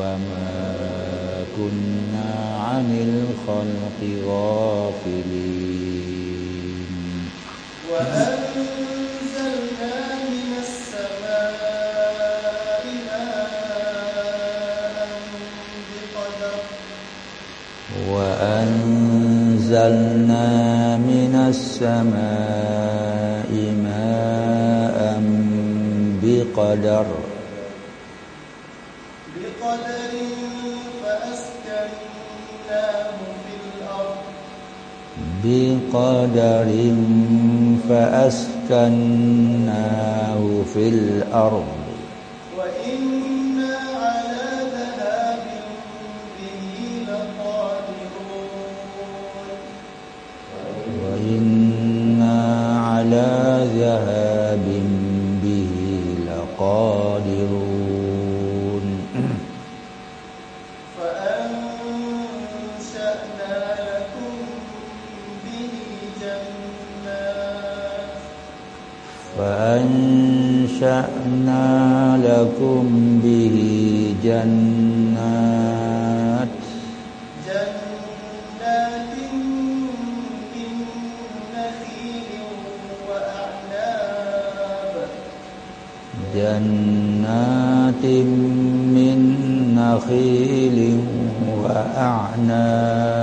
وما كنا عن الخلق غافلين وأنزلنا من السماء ماء بقدر وأنزلنا من السماء ماء بقدر بقدر فأسكناه في الأرض. وإنا على ذهاب به لقادرون فأنشأنا لكم به جنات. جنات من نخيل وأعناب. جنات من نخيل وأعناب.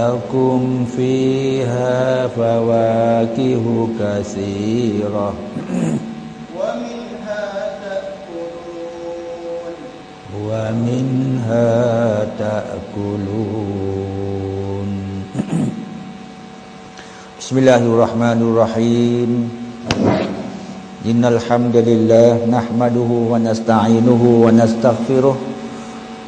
لكم فيها فواكه كثيرة. ومنها تأكلون. ومنها تأكلون. بسم الله الرحمن الرحيم. إن الحمد لله نحمده ونستعينه ونستغفره.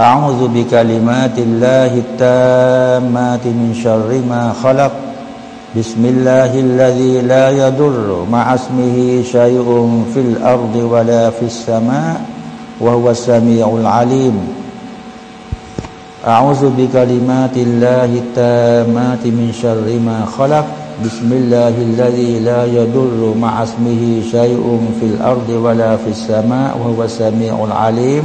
أعوذ بكلمات الله التامات من شر ما خلق. بسم الله الذي لا يضر مع اسمه شيء في الأرض ولا في السماء وهو السميع العليم. أعوذ بكلمات الله التامات من شر ما خلق. بسم الله الذي لا يضر مع اسمه شيء في الأرض ولا في السماء وهو السميع العليم.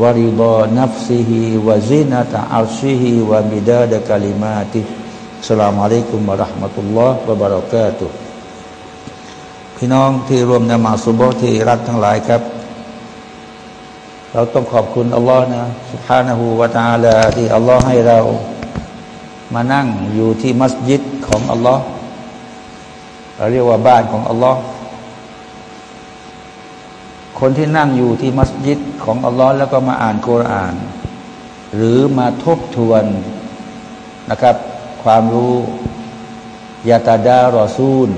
ورضا نفسه وزنة عرشه ومداد كلماته السلام عليكم ورحمة الله وبركاتهพี่น้องที่รวมนมาซซุบฮิที่รักทั้งหลายครับ เราต้องขอบคุณอัลลอฮ์นะسبحانه وتعالىที่อัลลอฮ์ให้เรามานั่งอยู่ที่มัสยิดของอัลลอฮ์เรียกว่าบ้านของอัลลอฮ์ คนที่นั่งอยู่ที่มัสยิดของอัลลอฮ์แล้วก็มาอ่านกุรอาน หรือมาทบทวนนะครับ ความรู้ยาตาดารอซูล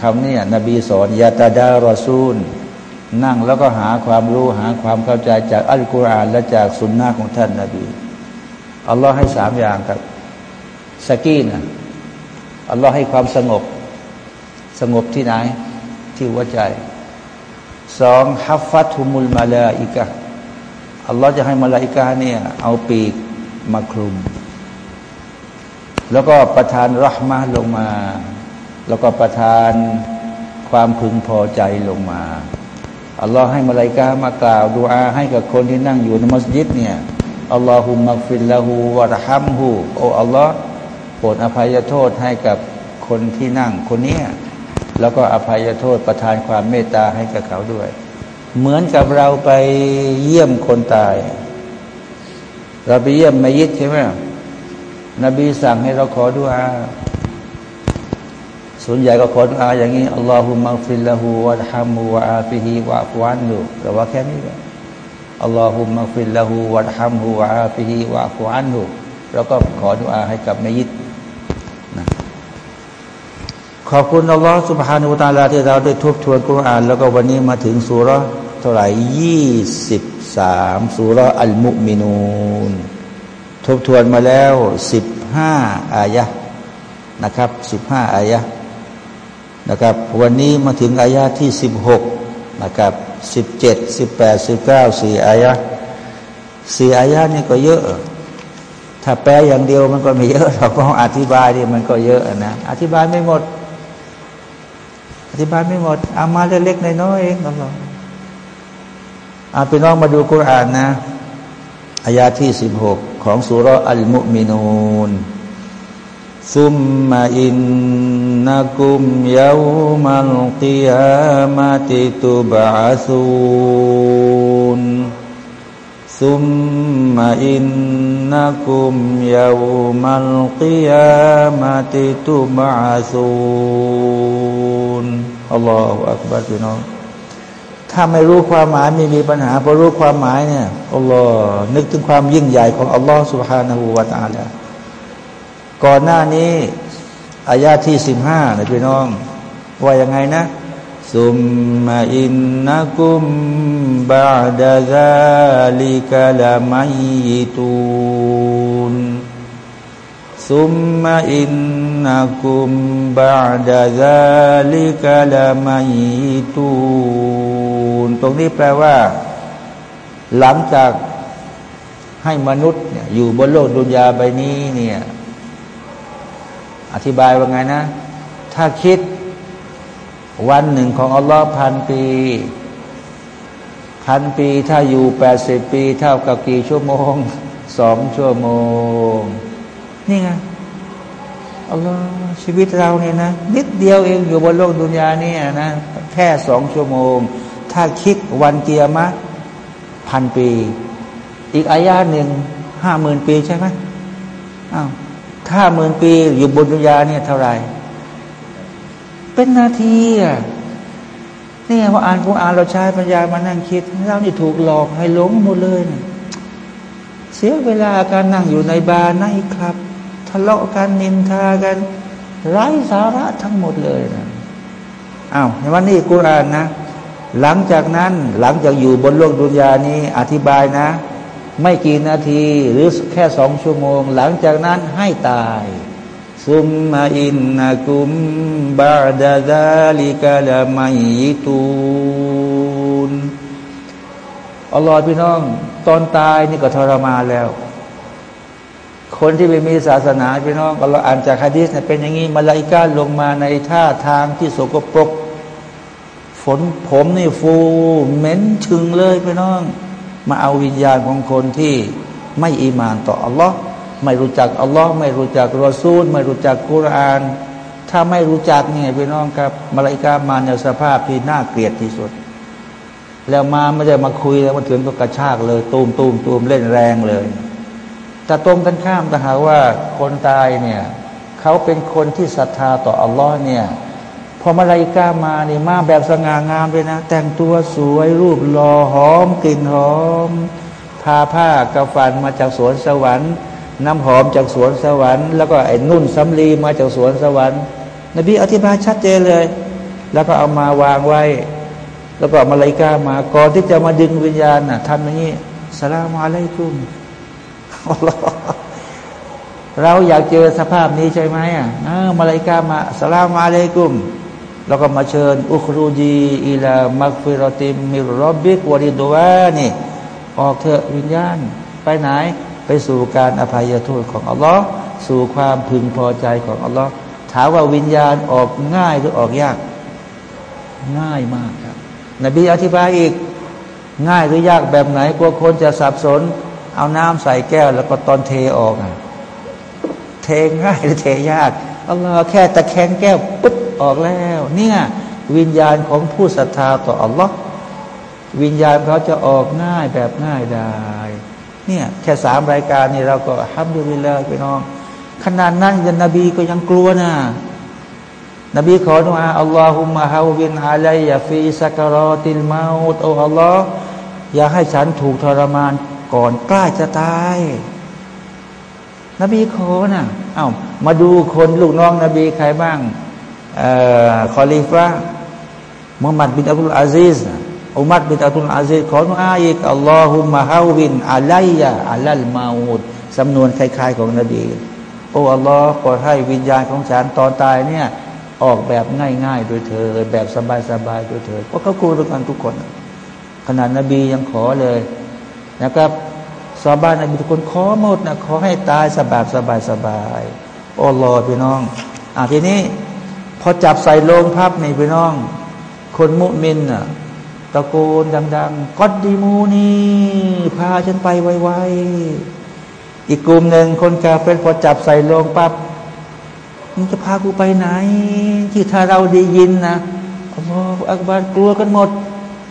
คำนี้นบีสอนยาตาดารอซูล นั่งแล้วก็หาความรู้หาความเข้าใจจากอัลกุรอานและจากสุนนะของท่านนาบีอัลลอฮ์ให้สามอย่างครับสกีนะอัลลอฮ์ให้ความสงบ สงบที่ไหน ที่หัวใจ สองฮัฟฟัตุมุลมาลาอิกะอัลลอฮ์จะให้มาลาอิกะเนี่ยเอาปีกมาคลุม แล้วก็ประทานรหมะลงมา แล้วก็ประทานความพึงพอใจลงมาอัลลอฮ์ให้มาลาอิกะมากล่าวดูอาให้กับคนที่นั่งอยู่ในมัสยิดเนี่ยاللهم اغفر له وارحمهโอ้อัลลอฮ์โปรดอภัยโทษให้กับคนที่นั่งคนเนี้ย แล้วก็อภัยโทษประทานความเมตตาให้กับเขาด้วย เหมือนกับเราไปเยี่ยมคนตาย เราไปเยี่ยมมัยยิตใช่ไหมนบีสั่งให้เราขอดุอาส่วนใหญ่ก็ขอดุอาอย่างนี้اللهم اغفر له وارحمه وعافه واعف عنهแต่ว่าแค่นี้اللهم اغفر له وارحمه وعافه واعف عنهเราก็ขอดุอาให้กับมัยยิต ขอบคุณอัลลอฮ์سبحانه وتعالىที่เราได้ทบทวนกุรอาน แล้วก็วันนี้มาถึงซูเราะฮ์เท่าไหร่ยี่สิบสามซูเราะฮ์อัลมุมินูนทบทวนมาแล้วสิบห้าอายะฮ์นะครับสิบห้าอายะฮ์นะครับ วันนี้มาถึงอายะฮ์ที่สิบหกนะครับสิบเจ็ดสิบแปดสิบเก้าสี่อายะสี่อายะนี่ก็เยอะถ้าแปลอย่างเดียวมันก็ไม่เยอะเราก็อธิบายนี่มันก็เยอะนะ อธิบายไม่หมด ธิบายไม่หมดอามาเล็กๆน้อยๆเองก็พออาพี่น้องมาดูกุรอานนะอายาที่สิบหกของสุรอัลมุมินูนซุมมาอินนักุมยาวมัลกิยามติตุบะซูน ซุมมาอินนักุมยาวมัลกิยามติตุบะซูนอัลลอฮฺอักบัรพี่น้องถ้าไม่รู้ความหมายไม่มีปัญหาพอรู้ความหมายเนี่ยอัลลอฮ์นึกถึงความยิ่งใหญ่ของอัลลอฮ์ سبحانه และ تعالى ก่อนหน้านี้อายาที่สิบห้านะพี่น้อง ว่ายังไงนะ ซุมมาอินนักุมบาดะซาลิกะลามัยตูนซุมมาอินนักุมบาดะซาลิกะลามัยตูนตรงนี้แปลว่า หลังจากให้มนุษย์อยู่บนโลกดุนยาใบนี้เนี่ย อธิบายว่าไงนะ ถ้าคิด วันหนึ่งของอัลลอฮ์พันปีพันปีถ้าอยู่แปดสิบปี เท่ากับกี่ชั่วโมงสองชั่วโมง นี่ไงอัลลอฮ์ชีวิตเราเนี่ยนะ นิดเดียวเองอยู่บนโลกดุนยาเนี่ยนะแค่สองชั่วโมง ถ้าคิดวันเกียร์มะพันปี อีกอายาหนึ่งห้าหมื่นปีใช่ไหมอ้าวถ้าหมื่นปีอยู่บนดุนยาเนี่ยเท่าไหร่ เป็นนาทีอะนี่พออ่านกูอ่านเราใช้ปัญญามานั่งคิดเรานี่ถูกหลอกให้หลงหมดเลยนะเสียเวลาการนั่งอยู่ในบาร์ในคลับ ทะเลาะกันนินทากันไร้สาระทั้งหมดเลยนะอ้าวในวันนี้กูอ่านนะ หลังจากนั้นหลังจากอยู่บนโลกดุนยานี้อธิบายนะ ไม่กี่นาทีหรือแค่สองชั่วโมง หลังจากนั้นให้ตาย ซุมมาอินนักุมบาดาดาลิกาลามัยตูนอัลลอฮฺพี่น้อง ตอนตายนี่ก็ทรมานแล้ว คนที่ไม่มีศาสนาพี่น้องเราอ่านจากฮะดีษเนี่ยเป็นอย่างนี้มาลาอิกาลงมาในท่าทางที่สกปรก ฝนผมนี่ฟูเหม็นชึงเลยพี่น้อง มาเอาวิญญาณของคนที่ไม่อีมานต่ออัลลอฮ์ ไม่รู้จักอัลลอฮ์ไม่รู้จักรอซูล ไม่รู้จักกุราน ถ้าไม่รู้จักเนี่ยพี่น้องครับมาลาอิกามาในสภาพที่น่าเกลียดที่สุด แล้วมาไม่ได้มาคุยแล้วมาถึงก็กระชากเลย ตูมตูมตูมเล่นแรงเลย แต่ตรงกันข้ามแต่หาว่าคนตายเนี่ยเขาเป็นคนที่ศรัทธาต่ออัลลอฮ์เนี่ยพอมาลาอิกามาเนี่ยมาแบบสง่างามเลยนะ แต่งตัวสวยรูปหล่อหอมกลิ่นหอมทาผ้ากระฟันมาจากสวนสวรรค์ น้ำหอมจากสวนสวรรค์แล้วก็ไอ้นุ่นสำลีมาจากสวนสวรรค์ นบีอธิบายชัดเจนเลย แล้วก็เอามาวางไว้ แล้วก็มาลาอิกามาก่อนที่จะมาดึงวิญญาณน่ะทำอย่างนี้สลามอะลัยกุมอัลลอฮ์เราอยากเจอสภาพนี้ใช่ไหมอะมาลาอิกามาสลามอะลัยกุมแล้วก็มาเชิญ อุครูจีอิลามักฟิรติมมิรอบบิกวริดวานี่ออกเถอะวิญญาณ ไปไหน ไปสู่การอภัยโทษของอัลลอฮ์สู่ความพึงพอใจของอัลลอฮ์ถามว่าวิญญาณออกง่ายหรือออกยาก ง่ายมากครับ นบีอธิบายอีกง่ายหรือยากแบบไหนกลัวคนจะสับสน เอาน้ำใส่แก้ว แล้วก็ตอนเทออกอะเทง่ายหรือเทยากอัลลอฮ์แค่ตะแคงแก้วปุ๊บออกแล้ว เนี่ยวิญญาณของผู้ศรัทธาต่ออัลลอฮ์วิญญาณเขาจะออกง่ายแบบง่ายได้ เนี่ยแค่สามรายการนี่เราก็ฮัมดุลิลลาห์ไปน้อง ขนาดนั้นยันนบีก็ยังกลัวนะนบีขอดุอาอัลลอฮุมะฮาวินอาลัยยาฟีสักรอติลมาอุตโออัลลอฮ์อย่าให้ฉันถูกทรมานก่อนใกล้จะตาย นบีขอนะเอา้ามาดูคนลูกน้องนบีใครบ้างออคอลีฟะมุฮัมมัดบินอับดุลอาซิสนะ อุมัดบินอับดุลอาซิสขอดุอาอีกอัลลอฮุมะฮาวินอาลัยยาอัลลัลมาอุดสำนวนคล้ายๆของนบีโอ้อัลลอฮ์ขอให้วิญญาณของฉันตอนตายเนี่ยออกแบบง่ายๆโดยเธอ แบบสบายๆโดยเธอเพราะเขากลัวด้วยกันทุกคน ขนาดนบียังขอเลยนะครับสาบานนบีทุกคนขอหมดนะขอให้ตายสบายสบายสบายโอ้รอพี่น้องอะทีนี้ พอจับใส่โลงพับนี่พี่น้อง คนมุมินอะะโกนดัง ๆกอดดีมูนีพาฉันไปไวๆอีกกลุ่มหนึ่งคนกาเฟนพอจับใส่โลงปับ๊บมึงจะพากูไปไหน ที่ถ้าเราได้ยินนะอัลลอฮฺอักบารกลัวกันหมด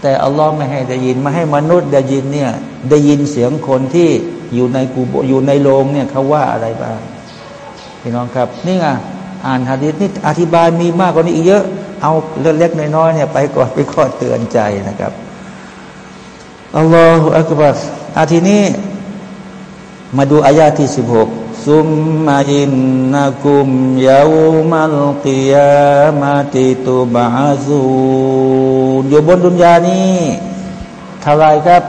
แต่อัลลอฮ์ไม่ให้ได้ยินไม่ให้มนุษย์ได้ยินเนี่ยได้ยินเสียงคนที่อยู่ในกูอยู่ในโรงเนี่ยเขาว่าอะไรบ้างพี่น้องครับ นี่ไงอ่านฮะดิษนี่อธิบายมีมากกว่านี้อีกเยอะ เอาเล็กๆน้อยๆเนี่ยไปก่อนไปข้อเตือนใจนะครับอัลลอฮฺอักบารอาทีนี้ มาดูอายาที่สิบหกซุมมาอินนักุมยาวมัลกิยามะติตุบาซูอยู่บนดุนยานี้เท่าไรครับ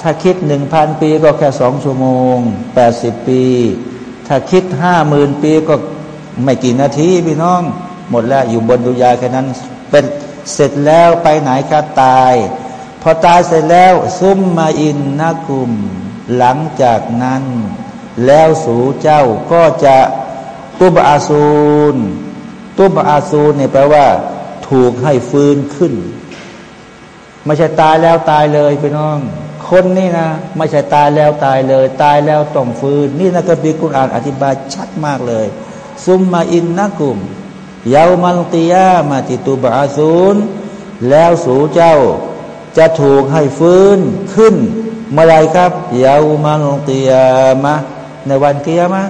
ถ้าคิดหนึ่งพันปีก็แค่สองชั่วโมงแปดสิบปี ถ้าคิดห้าหมื่นปีก็ไม่กี่นาทีพี่น้อง หมดแล้วอยู่บนดุยาแค่นั้น เป็นเสร็จแล้วไปไหนครับตาย พอตายเสร็จแล้วซุมมาอินนักุม หลังจากนั้น แล้วสู่เจ้าก็จะตุบอาซูนตุบอาซูนเนี่ยแปลว่า ถูกให้ฟื้นขึ้น ไม่ใช่ตายแล้วตายเลยพี่น้อง คนนี่นะ ไม่ใช่ตายแล้วตายเลย ตายแล้วต้องฟื้น นี่นะก็บีกุณอ่านอธิบายชัดมากเลย ซุมมาอินนักุม ยาวมัลติยามาติตุบาซูนแล้วสู่เจ้า จะถูกให้ฟื้นขึ้น เมื่อไรครับยาวมัลติยามะในวันกิยามะ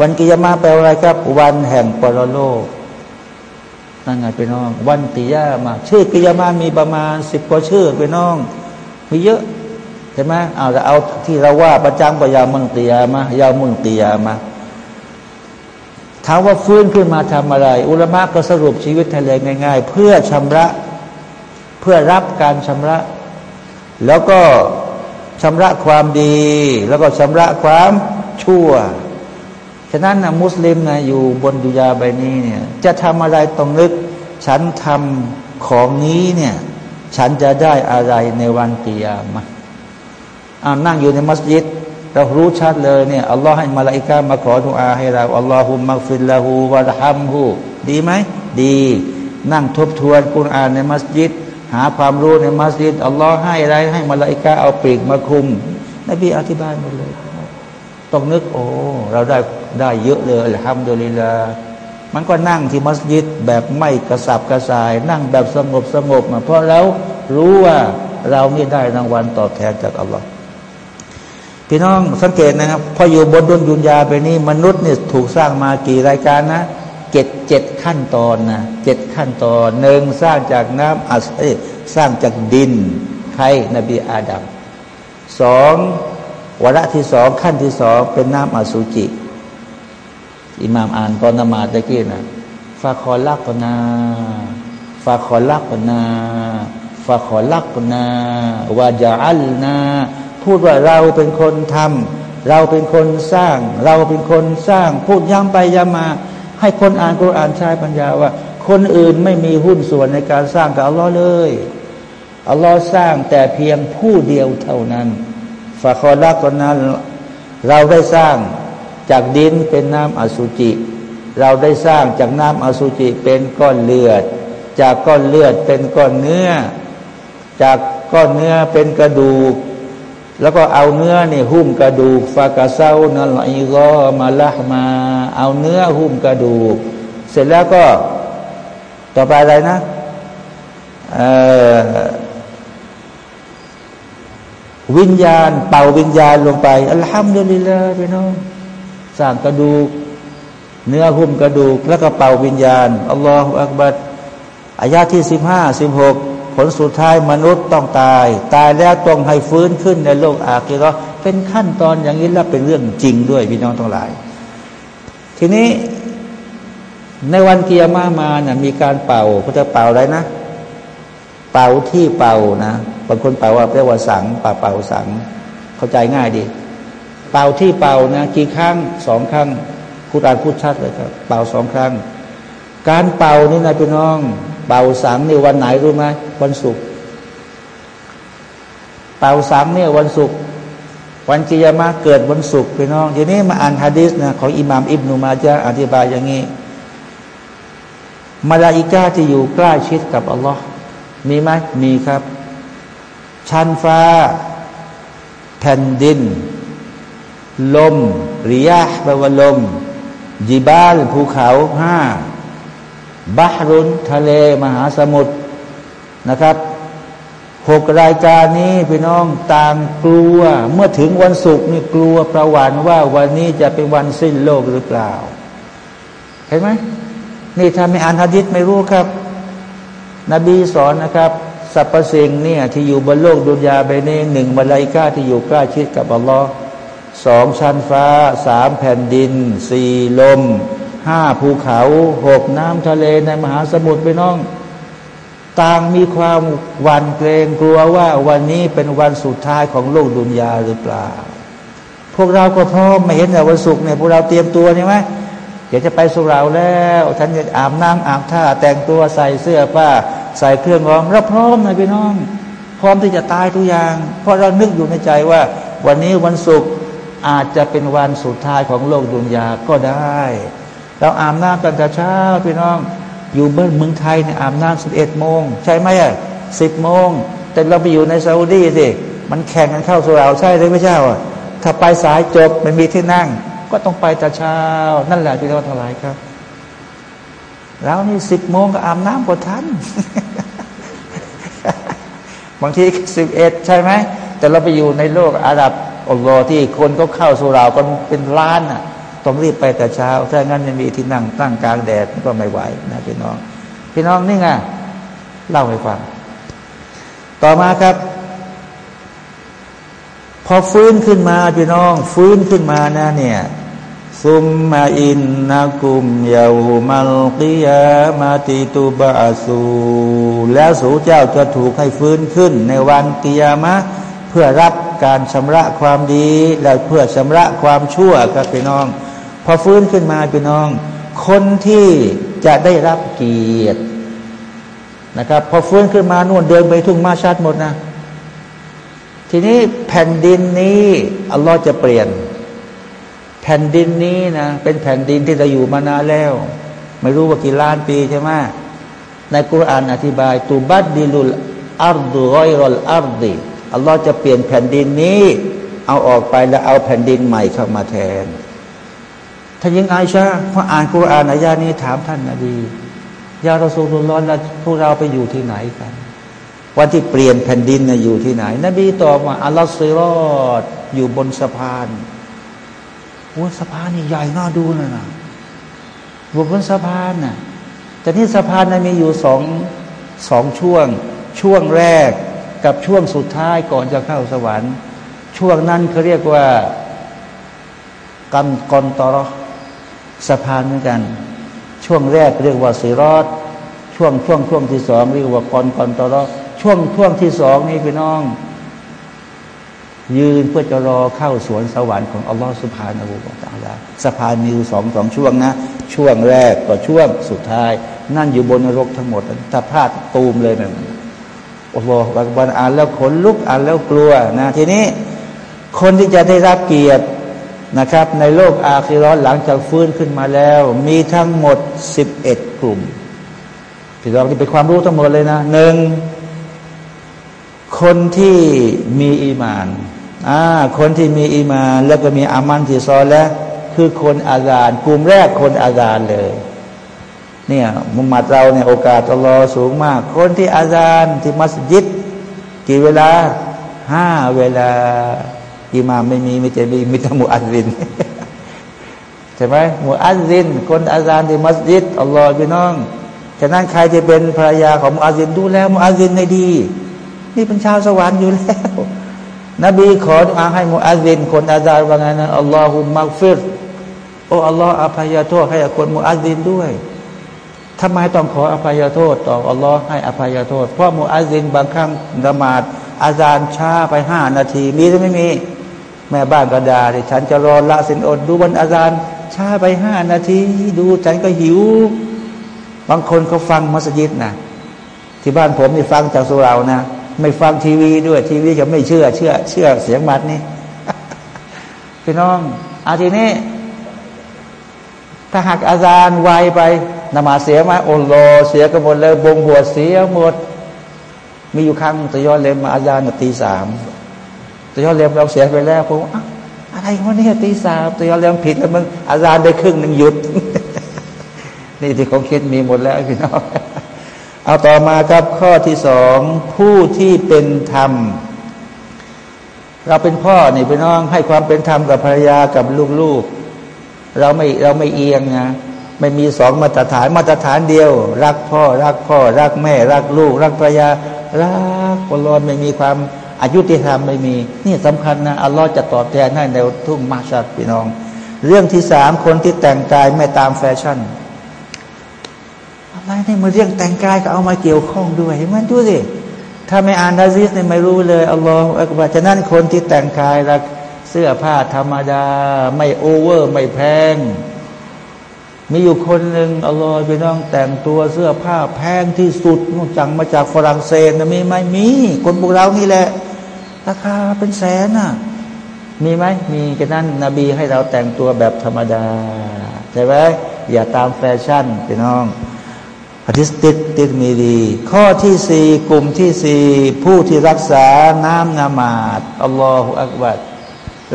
วันกิยามะแปลว่าอะไรครับ วันแห่งปรโลกนั่นไงพี่น้อง วันกิยามะชื่อกิยามะมีประมาณสิบกว่าชื่อพี่น้องมีเยอะใช่ไหมเอาจะเอาที่เราว่าประจำกยามุนกิยามะยามุนกิยามะ ถามว่าฟื้นขึ้นมาทำอะไร อุลมะก็สรุปชีวิตทะเลง่าย ๆ เพื่อชำระเพื่อรับการชำระ แล้วก็ชำระความดี แล้วก็ชำระความชั่ว ฉะนั้นนะมุสลิมนะอยู่บนดุยาใบนี้เนี่ยจะทำอะไรต้องนึก ฉันทำของนี้เนี่ยฉันจะได้อะไรในวันกิยามะอ่านั่งอยู่ในมัสยิด เรารู้ชัดเลยเนี่ยอัลลอฮ์ให้มาลาอิกามาขอทุอาให้เราอัลลอฮุมักฟิลลาหูวะฮัมฮูดีไหมดี นั่งทบทวนกุณอ่านในมัสยิด หาความรู้ในมัสยิดอัลลอฮ์ให้อะไรให้มาลาอิกาเอาปีกมาคุมนบีอธิบายหมดเลย ต้องนึกโอ้เราได้ได้เยอะเลยทำโดยลีลามันก็นั่งที่มัสยิดแบบไม่กระสับกระส่าย นั่งแบบสงบสงบมาเพราะเรารู้ว่าเรานี่ได้รางวัลตอบแทนจากอัลลอฮ์ พี่น้องสังเกตนะครับพออยู่บนดวงยุญญาไปนี้ มนุษย์เนี่ยถูกสร้างมากี่รายการนะเจ็ดเจ็ดขั้นตอนนะเจ็ดขั้นตอนหนึ่งสร้างจากน้ำอัศสร้างจากดินใครนบีอาดัมสองวาระที่สองขั้นที่สองเป็นน้ำอสุจิ อิหม่ามอ่านตอนนมาตะกี้นะฟาคอลักนาฟาคอลักนาฟาคอลักนาวาจาอัลนา พูดว่าเราเป็นคนทำเราเป็นคนสร้าง เราเป็นคนสร้าง พูดย้ำไปย้ำมา ให้คนอ่านกุรอานใช้ปัญญาว่า คนอื่นไม่มีหุ้นส่วนในการสร้างกับอัลลอฮ์เลยอัลลอฮ์สร้างแต่เพียงผู้เดียวเท่านั้นฟาคอลักคนนั้นเราได้สร้างจากดินเป็นน้ำอสุจิ เราได้สร้างจากน้ำอสุจิเป็นก้อนเลือด จากก้อนเลือดเป็นก้อนเนื้อ จากก้อนเนื้อเป็นกระดูก แล้วก็เอาเนื้อนี่หุ้มกระดูกฟากาเซานัลอีกอมาละมา เอาเนื้อหุ้มกระดูก เสร็จแล้วก็ต่อไปอะไรนะวิญญาณ เป่าวิญญาณลงไปอัลฮัมดุลิลลาห์พี่น้องสร้างกระดูก เนื้อหุ้มกระดูก แล้วก็เป่าวิญญาณอัลลอฮฺอักบัดอายาที่สิบห้าสิบหก ผลสุดท้ายมนุษย์ต้องตาย ตายแล้วต้องให้ฟื้นขึ้นในโลกอาคีรอเป็นขั้นตอนอย่างนี้แล้วเป็นเรื่องจริงด้วยพี่น้องทั้งหลาย ทีนี้ในวันเกียร์มามาเนี่ยมีการเป่าเขาจะเป่าอะไรนะ เป่าที่เป่านะบางคนเป่าว่าเรียกว่าสังป่าเป่าสัง เข้าใจง่ายดี เป่าที่เป่านะกี่ครั้งสองครั้งคุรานพูดชัดเลยครับ เป่าสองครั้ง การเป่านี่นะพี่น้อง เป่าสังในวันไหนรู้ไหมวันศุกร์เป่าสังเนี่ยวันศุกร์วันกิยามาเกิดวันศุกร์พี่น้องทีนี้มาอ่านฮะดิษนะของอิหม่ามอิบนุมาจาอธิบายอย่างนี้มาลาอิกาที่อยู่ใกล้ชิดกับอัลลอฮ์มีไหมมีครับ ชั้นฟ้า แผ่นดิน ลมริยะแปลว่าลมจิบาลภูเขาห้า บาฮรุนทะเลมหาสมุทรนะครับหกรายการนี้พี่น้องต่างกลัว เมื่อถึงวันศุกร์นี่กลัวประวันว่าวันนี้จะเป็นวันสิ้นโลกหรือเปล่า เห็นไหมนี่ถ้าไม่อ่านฮะดิษไม่รู้ครับ นบีสอนนะครับสรรพสิ่งเนี่ยที่อยู่บนโลกดุนยาไปนี่หนึ่งมาลายกาที่อยู่ใกล้ชิดกับอัลลอฮ์สองชั้นฟ้าสามแผ่นดินสี่ลม ห้าภูเขาหกน้ำทะเลในมหาสมุทรไปน้อง ต่างมีความหวั่นเกรงกลัวว่าวันนี้เป็นวันสุดท้ายของโลกดุนยาหรือเปล่า พวกเราก็พร้อมไม่เห็นแต่วันศุกร์เนี่ยพวกเราเตรียมตัวใช่ไหมอยากจะไปสุราแล้วท่านจะอาบน้ำอาบท่า แต่งตัวใส่เสื้อผ้าใส่เครื่องรองรับพร้อมนะพี่น้อง พร้อมที่จะตายทุกอย่าง เพราะเรานึกอยู่ในใจว่า วันนี้วันศุกร์อาจจะเป็นวันสุดท้ายของโลกดุนยาก็ได้ เราอาบน้ำกันแต่เช้าพี่น้อง อยู่เมืองไทยเนี่ยอาบน้ำสิบเอ็ดโมง ใช่ไหมอะสิบโมง แต่เราไปอยู่ในซาอุดีสิมันแข่งกันเข้าสุราใช่หรือไม่ใช่อะถ้าไปสายจบไม่มีที่นั่ง ก็ต้องไปแต่เช้า นั่นแหละที่เราเท่าไรครับ แล้วนี่สิบโมงก็อาบน้ำกดทันบางทีสิบเอ็ดใช่ไหมแต่เราไปอยู่ในโลกอาหรับอัลลอฮ์ที่คนก็เข้าสุรากันเป็นล้านอะ ต้องรีบไปแต่เช้า ถ้างั้นจะมีที่นั่งตั้งกลางแดดก็ไม่ไหวนะพี่น้อง พี่น้องนี่ไงเล่าให้ฟัง ต่อมาครับ พอฟื้นขึ้นมาพี่น้อง ฟื้นขึ้นมานะเนี่ยซุมมาอินนากุมยาวมัลกิยามาติตุบาสูแล้วสูเจ้าจะถูกให้ฟื้นขึ้น ในวันกิยามะเพื่อรับการชำระความดีและเพื่อชำระความชั่วครับพี่น้อง พอฟื้นขึ้นมาพี่น้อง คนที่จะได้รับเกียรตินะครับ พอฟื้นขึ้นมานู่นเดินไปทุ่งมาชัดหมดนะ ทีนี้แผ่นดินนี้อัลลอฮ์จะเปลี่ยน แผ่นดินนี้นะเป็นแผ่นดินที่เราอยู่มานานแล้ว ไม่รู้ว่ากี่ล้านปีใช่ไหมในกุรานอธิบายตูบัดดิลุลอัรดุรอยรอลอัรดิอัลลอฮ์จะเปลี่ยนแผ่นดินนี้ เอาออกไปแล้วเอาแผ่นดินใหม่เข้ามาแทน ท่านยิงไอชาพออ่านกุรานอายานี้ถามท่านนาดียาเราสูลุลลอฮ์แล้วพวกเราไปอยู่ที่ไหนกัน วันที่เปลี่ยนแผ่นดินนะอยู่ที่ไหน นบีตอบว่าอัลลอฮฺซิรอดอยู่บนสะพานโอ้สะพานนี่ใหญ่น่าดูนะนะบนบนสะพานน่ะแต่นี่สะพานนั้นมีอยู่สองสองช่วง ช่วงแรกกับช่วงสุดท้ายก่อนจะเข้าสวรรค์ ช่วงนั้นเขาเรียกว่ากันกอนตอรอ สะพานเหมือนกัน ช่วงแรกเรียกว่าสีรอด ช่วงช่วงช่วงที่สองเรียกว่ากอนกอนตอรอช่วงช่วงที่สองนี่พี่น้อง ยืนเพื่อจะรอเข้าสวนสวรรค์ของอัลลอฮฺสุภาณบูตาลาสะพานมีอยู่สองสองช่วงนะ ช่วงแรกกับช่วงสุดท้าย นั่นอยู่บนนรกทั้งหมดถ้าพลาดตูมเลยนะโอ้โหวันอ่านแล้วขนลุกอ่านแล้วกลัวนะทีนี้คนที่จะได้รับเกียรติ นะครับ ในโลกอาคิรอนหลังจากฟื้นขึ้นมาแล้ว มีทั้งหมดสิบเอ็ดกลุ่มที่เราที่เป็นความรู้ทั้งหมดเลยนะหนึ่งคนที่มีอีมานอ่าคนที่มีอีมาน แล้วก็มีอามันที่ซอแล้วคือคนอาจารกลุ่มแรกคนอาจารเลยเนี่ยมุมมัดเราเนี่ยโอกาสตลอสูงมาก คนที่อาจารที่มัสยิด กี่เวลาห้าเวลา อิมามไม่มีไม่จะมีมิตรมุอัลลินใช่ไหมมุอัลลิน คนอาจารย์ที่มัสยิดอัลลอฮฺพี่น้องฉะนั้นใครจะเป็นภรรยาของมุอัลลินดูแลมุอัลลินในดี นี่เป็นชาวสวรรค์อยู่แล้ว นบีขออาให้มุอัลลิน คนอาจารย์ว่าไงนะอัลลอฮุมักฟิรโอ้อัลลอฮฺอภัยโทษให้คนมุอัลลินด้วยทำไมต้องขออภัยโทษ ต่ออัลลอฮ์ให้อภัยโทษ เพราะมุอัลลินบางครั้งละหมาดอาจารย์ช้าไปห้านาที มีหรือไม่มี แม่บ้านก็ด่าดิฉันจะรอละสินอดดูวันอาจารย์ช้าไปห้านาที ดูฉันก็หิว บางคนเขาฟังมัสยิดนะที่บ้านผมนี่ฟังจากสุรานะไม่ฟังทีวีด้วย ทีวีเขาไม่เชื่อ เชื่อ เชื่อเสียงมัดนี่พี่น้องอาทีนี้ ถ้าหากอาจารย์ไวไปนมาเสียไหมโอโลเสียกันหมดเลยบงบวชเสียหมด มีอยู่ครั้งตะยอดเล็มมาอาจารย์ตีสาม ตะยอดเล็มเราเสียไปแล้วผมอะไรวะเนี่ยตีสามตะยอดเล็มผิดแล้วมึงอาจารย์ได้ครึ่งหนึ่งหยุด นี่ที่เขาคิดมีหมดแล้วพี่น้องเอาต่อมาครับข้อที่สองผู้ที่เป็นธรรม เราเป็นพ่อนี่พี่น้องให้ความเป็นธรรมกับภรรยากับลูกๆ เราไม่เราไม่เอียงนะไม่มีสองมาตรฐานมาตรฐานเดียว รักพ่อ รักพ่อ รักแม่ รักลูก รักภรรยารักอัลอฮ์ไม่มีความ อายุติธรรมไม่มี นี่สำคัญนะอัลลอฮ์จะตอบแทนให้ในทุ่งมาชัดพี่น้อง เรื่องที่สามคนที่แต่งกายไม่ตามแฟชั่นอะไรนี่มาเรื่องแต่งกายก็เอามาเกี่ยวข้องด้วยมันดูสิถ้าไม่อ่านนาซิสเนี่ยไม่รู้เลยอัลลอฮ์อักบารฉะนั้นคนที่แต่งกายรักเสื้อผ้าธรรมดา ไม่โอเวอร์ ไม่แพง มีอยู่คนหนึ่งอัลลอฮฺไปน้องแต่งตัวเสื้อผ้าแพงที่สุดจังมาจากฝรั่งเศสนะมีไหมมี คนพวกเรานี่แหละ ราคาเป็นแสนน่ะ มีไหมมีฉะนั้นนบีให้เราแต่งตัวแบบธรรมดาใช่ไหมอย่าตามแฟชั่นพี่น้องอธิสติดติดมีดี ข้อที่สี่กลุ่มที่สี่ผู้ที่รักษาน้ำนามาดอัลลอฮฺอักบัด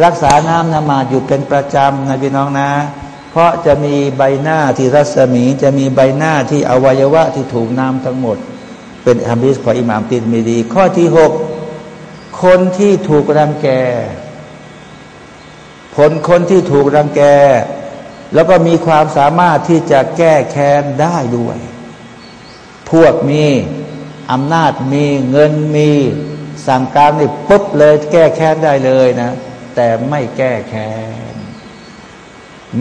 รักษาน้ำนามาดอยู่เป็นประจำนะพี่น้องนะ เพราะจะมีใบหน้าที่รัศมี จะมีใบหน้าที่อวัยวะที่ถูกน้ำทั้งหมด เป็นฮะดิษของอิหม่ามตินมีดี ข้อที่หก คนที่ถูกรังแก ผลคนที่ถูกรังแก แล้วก็มีความสามารถที่จะแก้แค้นได้ด้วย พวกมีอำนาจมีเงินมีสั่งการนี่ปุ๊บเลยแก้แค้นได้เลยนะ แต่ไม่แก้แค้น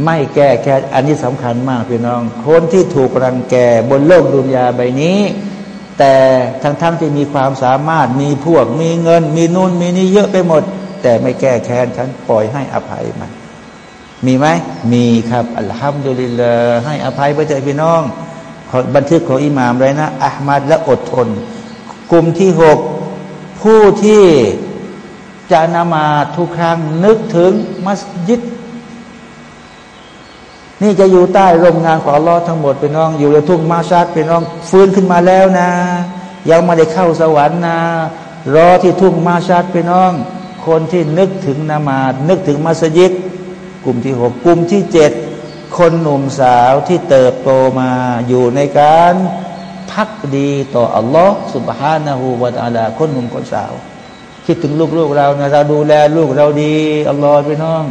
ไม่แก้แค้น อันนี้สำคัญมากพี่น้อง คนที่ถูกรังแกบนโลกดุนยาใบนี้ แต่ทั้งๆทที่มีความสามารถมีพวกมีเงิน มีนู่นมีนี่เยอะไปหมด แต่ไม่แก้แค้นฉันปล่อยให้อภัยมันมีไหมมีครับอัลฮัมดุลิลลาห์ให้อภัยไปเถอะพี่น้องบันทึกของอิหม่ามเลยนะอัลมัดและอดทน กลุ่มที่หกผู้ที่จะนมาทุกครั้งนึกถึงมัสยิด นี่จะอยู่ใต้ร่มงานของอัลลอฮ์ทั้งหมดเป็นน้อง อยู่ในทุ่งมาชัดเป็นน้องฟื้นขึ้นมาแล้วนะ ยังไม่ได้เข้าสวรรค์นะ รอที่ทุ่งมาชัดเป็นน้อง คนที่นึกถึงนามาดนึกถึงมัสยิดกลุ่มที่หกกลุ่มที่เจ็ดคนหนุ่มสาวที่เติบโตมาอยู่ในการพักดีต่ออัลลอฮ์สุบฮานะฮูวาตาลาคนหนุ่มคนสาว คิดถึงลูกๆเรานะเราดูแลลูกเราดีอัลลอฮ์พี่น้อง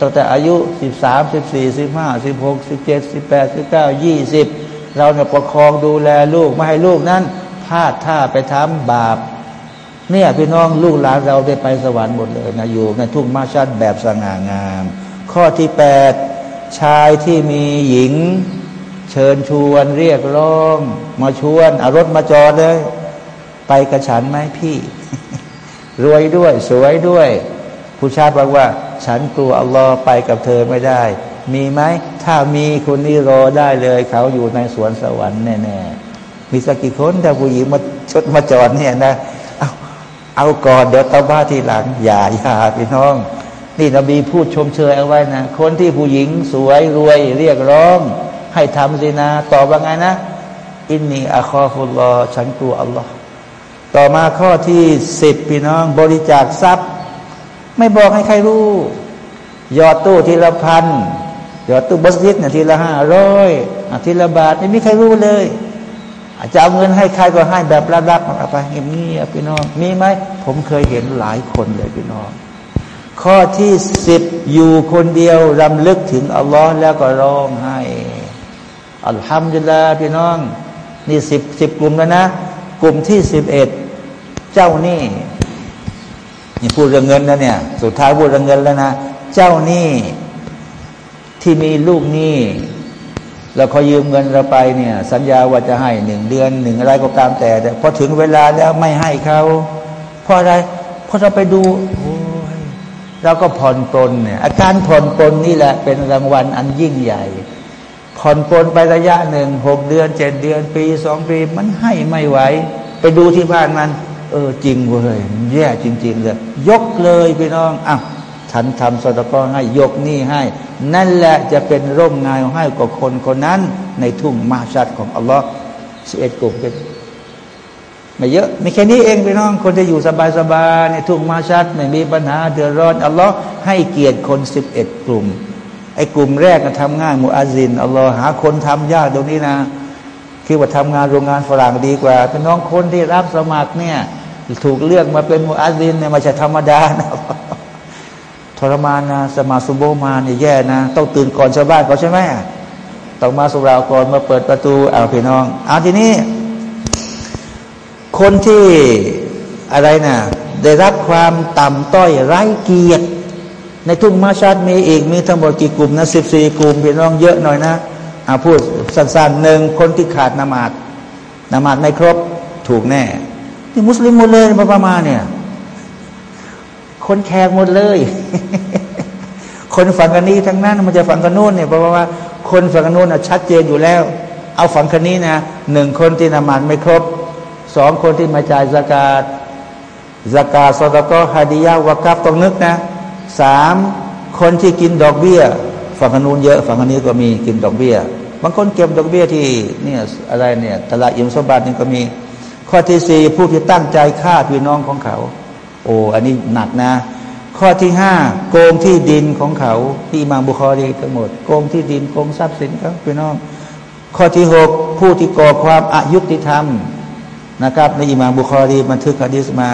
ตั้งแต่อายุสิบสามสิบสี่สิบห้าสิบหกสิบเจ็ดสิบแปดสิบเก้ายี่สิบเราเนี่ยประคองดูแลลูกไม่ให้ลูกนั้นพลาดท่าไปทำบาป เนี่ยพี่น้องลูกหลานเราได้ไปสวรรค์หมดเลยนะอยู่ในทุ่งมาชัดแบบสง่างาม ข้อที่แปดชายที่มีหญิง เชิญชวนเรียกร้อง มาชวนอารถมาจอดเลย ไปกระฉันไหมพี่ รวยด้วย สวยด้วย ผู้ชายบอกว่า ฉันกลัวอัลลอฮ์ไปกับเธอไม่ได้ มีไหม ถ้ามีคนนี้รอได้เลย เขาอยู่ในสวนสวรรค์แน่ๆมีสักกี่คนถ้าผู้หญิงมาชดมาจอดเนี่ยนะเอาเอาก่อนเดี๋ยวตาบ้าทีหลัง อย่าอย่าพี่น้อง นี่นบีพูดชมเชยเอาไว้นะ คนที่ผู้หญิงสวยรวยเรียกร้อง ให้ทำสินะตอบว่าไงนะ อินนีอัคอฟุลลอฉันกลัวอัลลอฮ์ต่อมาข้อที่สิบพี่น้องบริจาคทรัพย์ ไม่บอกให้ใครรู้ ยอดตู้ทีละพันยอดตู้บัสยิดเนี่ยทีละห้าร้อยทีละบาทไม่มีใครรู้เลยอาจจะเอาเงินให้ใครก็ให้แบบลับๆเอาไปเงียบๆพี่น้อง มีไหมผมเคยเห็นหลายคนเลยพี่น้อง ข้อที่สิบอยู่คนเดียวรำลึกถึงอัลลอฮ์แล้วก็ร้องไห้อัลฮัมดุลิลลาพี่น้อง นี่สิบสิบกลุ่มแล้วนะ กลุ่มที่สิบเอ็ดเจ้านี่ นี่พูดเรื่องเงินนะเนี่ย สุดท้ายพูดเรื่องเงินแล้วนะ เจ้านี่ที่มีลูกหนี้แล้วเขายืมเงินเราไปเนี่ย สัญญาว่าจะให้หนึ่งเดือนหนึ่งอะไรก็ตามแต่แต่พอถึงเวลาแล้วไม่ให้เขาเพราะอะไรเพราะเราไปดูโอ้ยเราก็ผ่อนปลนเนี่ยอาการผ่อนปลนนี่แหละเป็นรางวัลอันยิ่งใหญ่ผ่อนปลนไประยะหนึ่งหกเดือนเจ็ดเดือนปีสองปี มันให้ไม่ไหว ไปดูที่บ้านมัน เออจริงเว้ยแย่จริง ๆ เลย ยกเลยพี่น้องอะฉันทำสตกอให้ยกหนี้ให้ นั่นแหละจะเป็นร่มเงาให้กับคนคนนั้น ในทุ่งมาชัดของอัลลอฮ์สิเอ็ดกลุ่มเป็นไม่เยอะไม่แค่นี้เองพี่น้อง คนจะอยู่สบายๆในทุ่งมาชัด ไม่มีปัญหาเดือดร้อนอัลลอฮ์ให้เกียรติคนสิบเอ็ดกลุ่มไอ้กลุ่มแรกก็ทำง่ายมูอาซินอัลลอฮ์หาคนทำยากตรงนี้นะคิดว่าทำงานโรงงานฝรั่งดีกว่าพี่น้องคนที่รับสมัครเนี่ย ถูกเลือกมาเป็นมูอาซินเนี่ยไม่ใช่ธรรมดานะทรมานนะสมาสุโบมาเนี่ยแย่นะต้องตื่นก่อนชาวบ้านเขาใช่ไหมต้องมาสุราก่อนมาเปิดประตูเอาพี่น้องเอาทีนี้ คนที่อะไรนะได้รับความต่ำต้อยไร้เกียรติ ในทุ่งมาชัดมีอีกมีทั้งหมดกี่กลุ่มนะสิบสี่กลุ่มพี่น้องเยอะหน่อยนะอาพูดสั้นๆหนึ่งคนที่ขาดนามาดนามาดไม่ครบถูกแน่ ที่มุสลิมหมดเลยประมาณเนี่ย คนแขกหมดเลย คนฝั่งกันนี้ทั้งนั้น มันจะฝั่งกันนู้นเนี่ยเพราะว่า คนฝั่งกันนู้นชัดเจนอยู่แล้ว เอาฝั่งกันนี้นะหนึ่งคนที่นามานไม่ครบสองคนที่มาจ่ายสกาดสกาสตก็ฮาดียาวากับต้องนึกนะสามคนที่กินดอกเบี้ย ฝั่งกันนู้นเยอะฝั่งกันนี้ก็มีกินดอกเบี้ย บางคนเก็บดอกเบี้ยที่เนี่ยอะไรเนี่ยตลาดยิมสมบัตินี่ก็มี ข้อที่สี่ผู้ที่ตั้งใจฆ่าพี่น้องของเขา โอ้อันนี้หนักนะ ข้อที่ห้าโกงที่ดินของเขาที่มาบุคอรีทั้งหมด โกงที่ดินโกงทรัพย์สินครับพี่น้อง ข้อที่หกผู้ที่ก่อความอายุติธรรมนะครับในอิมาบุคอรีบันทึกฮะดิษมา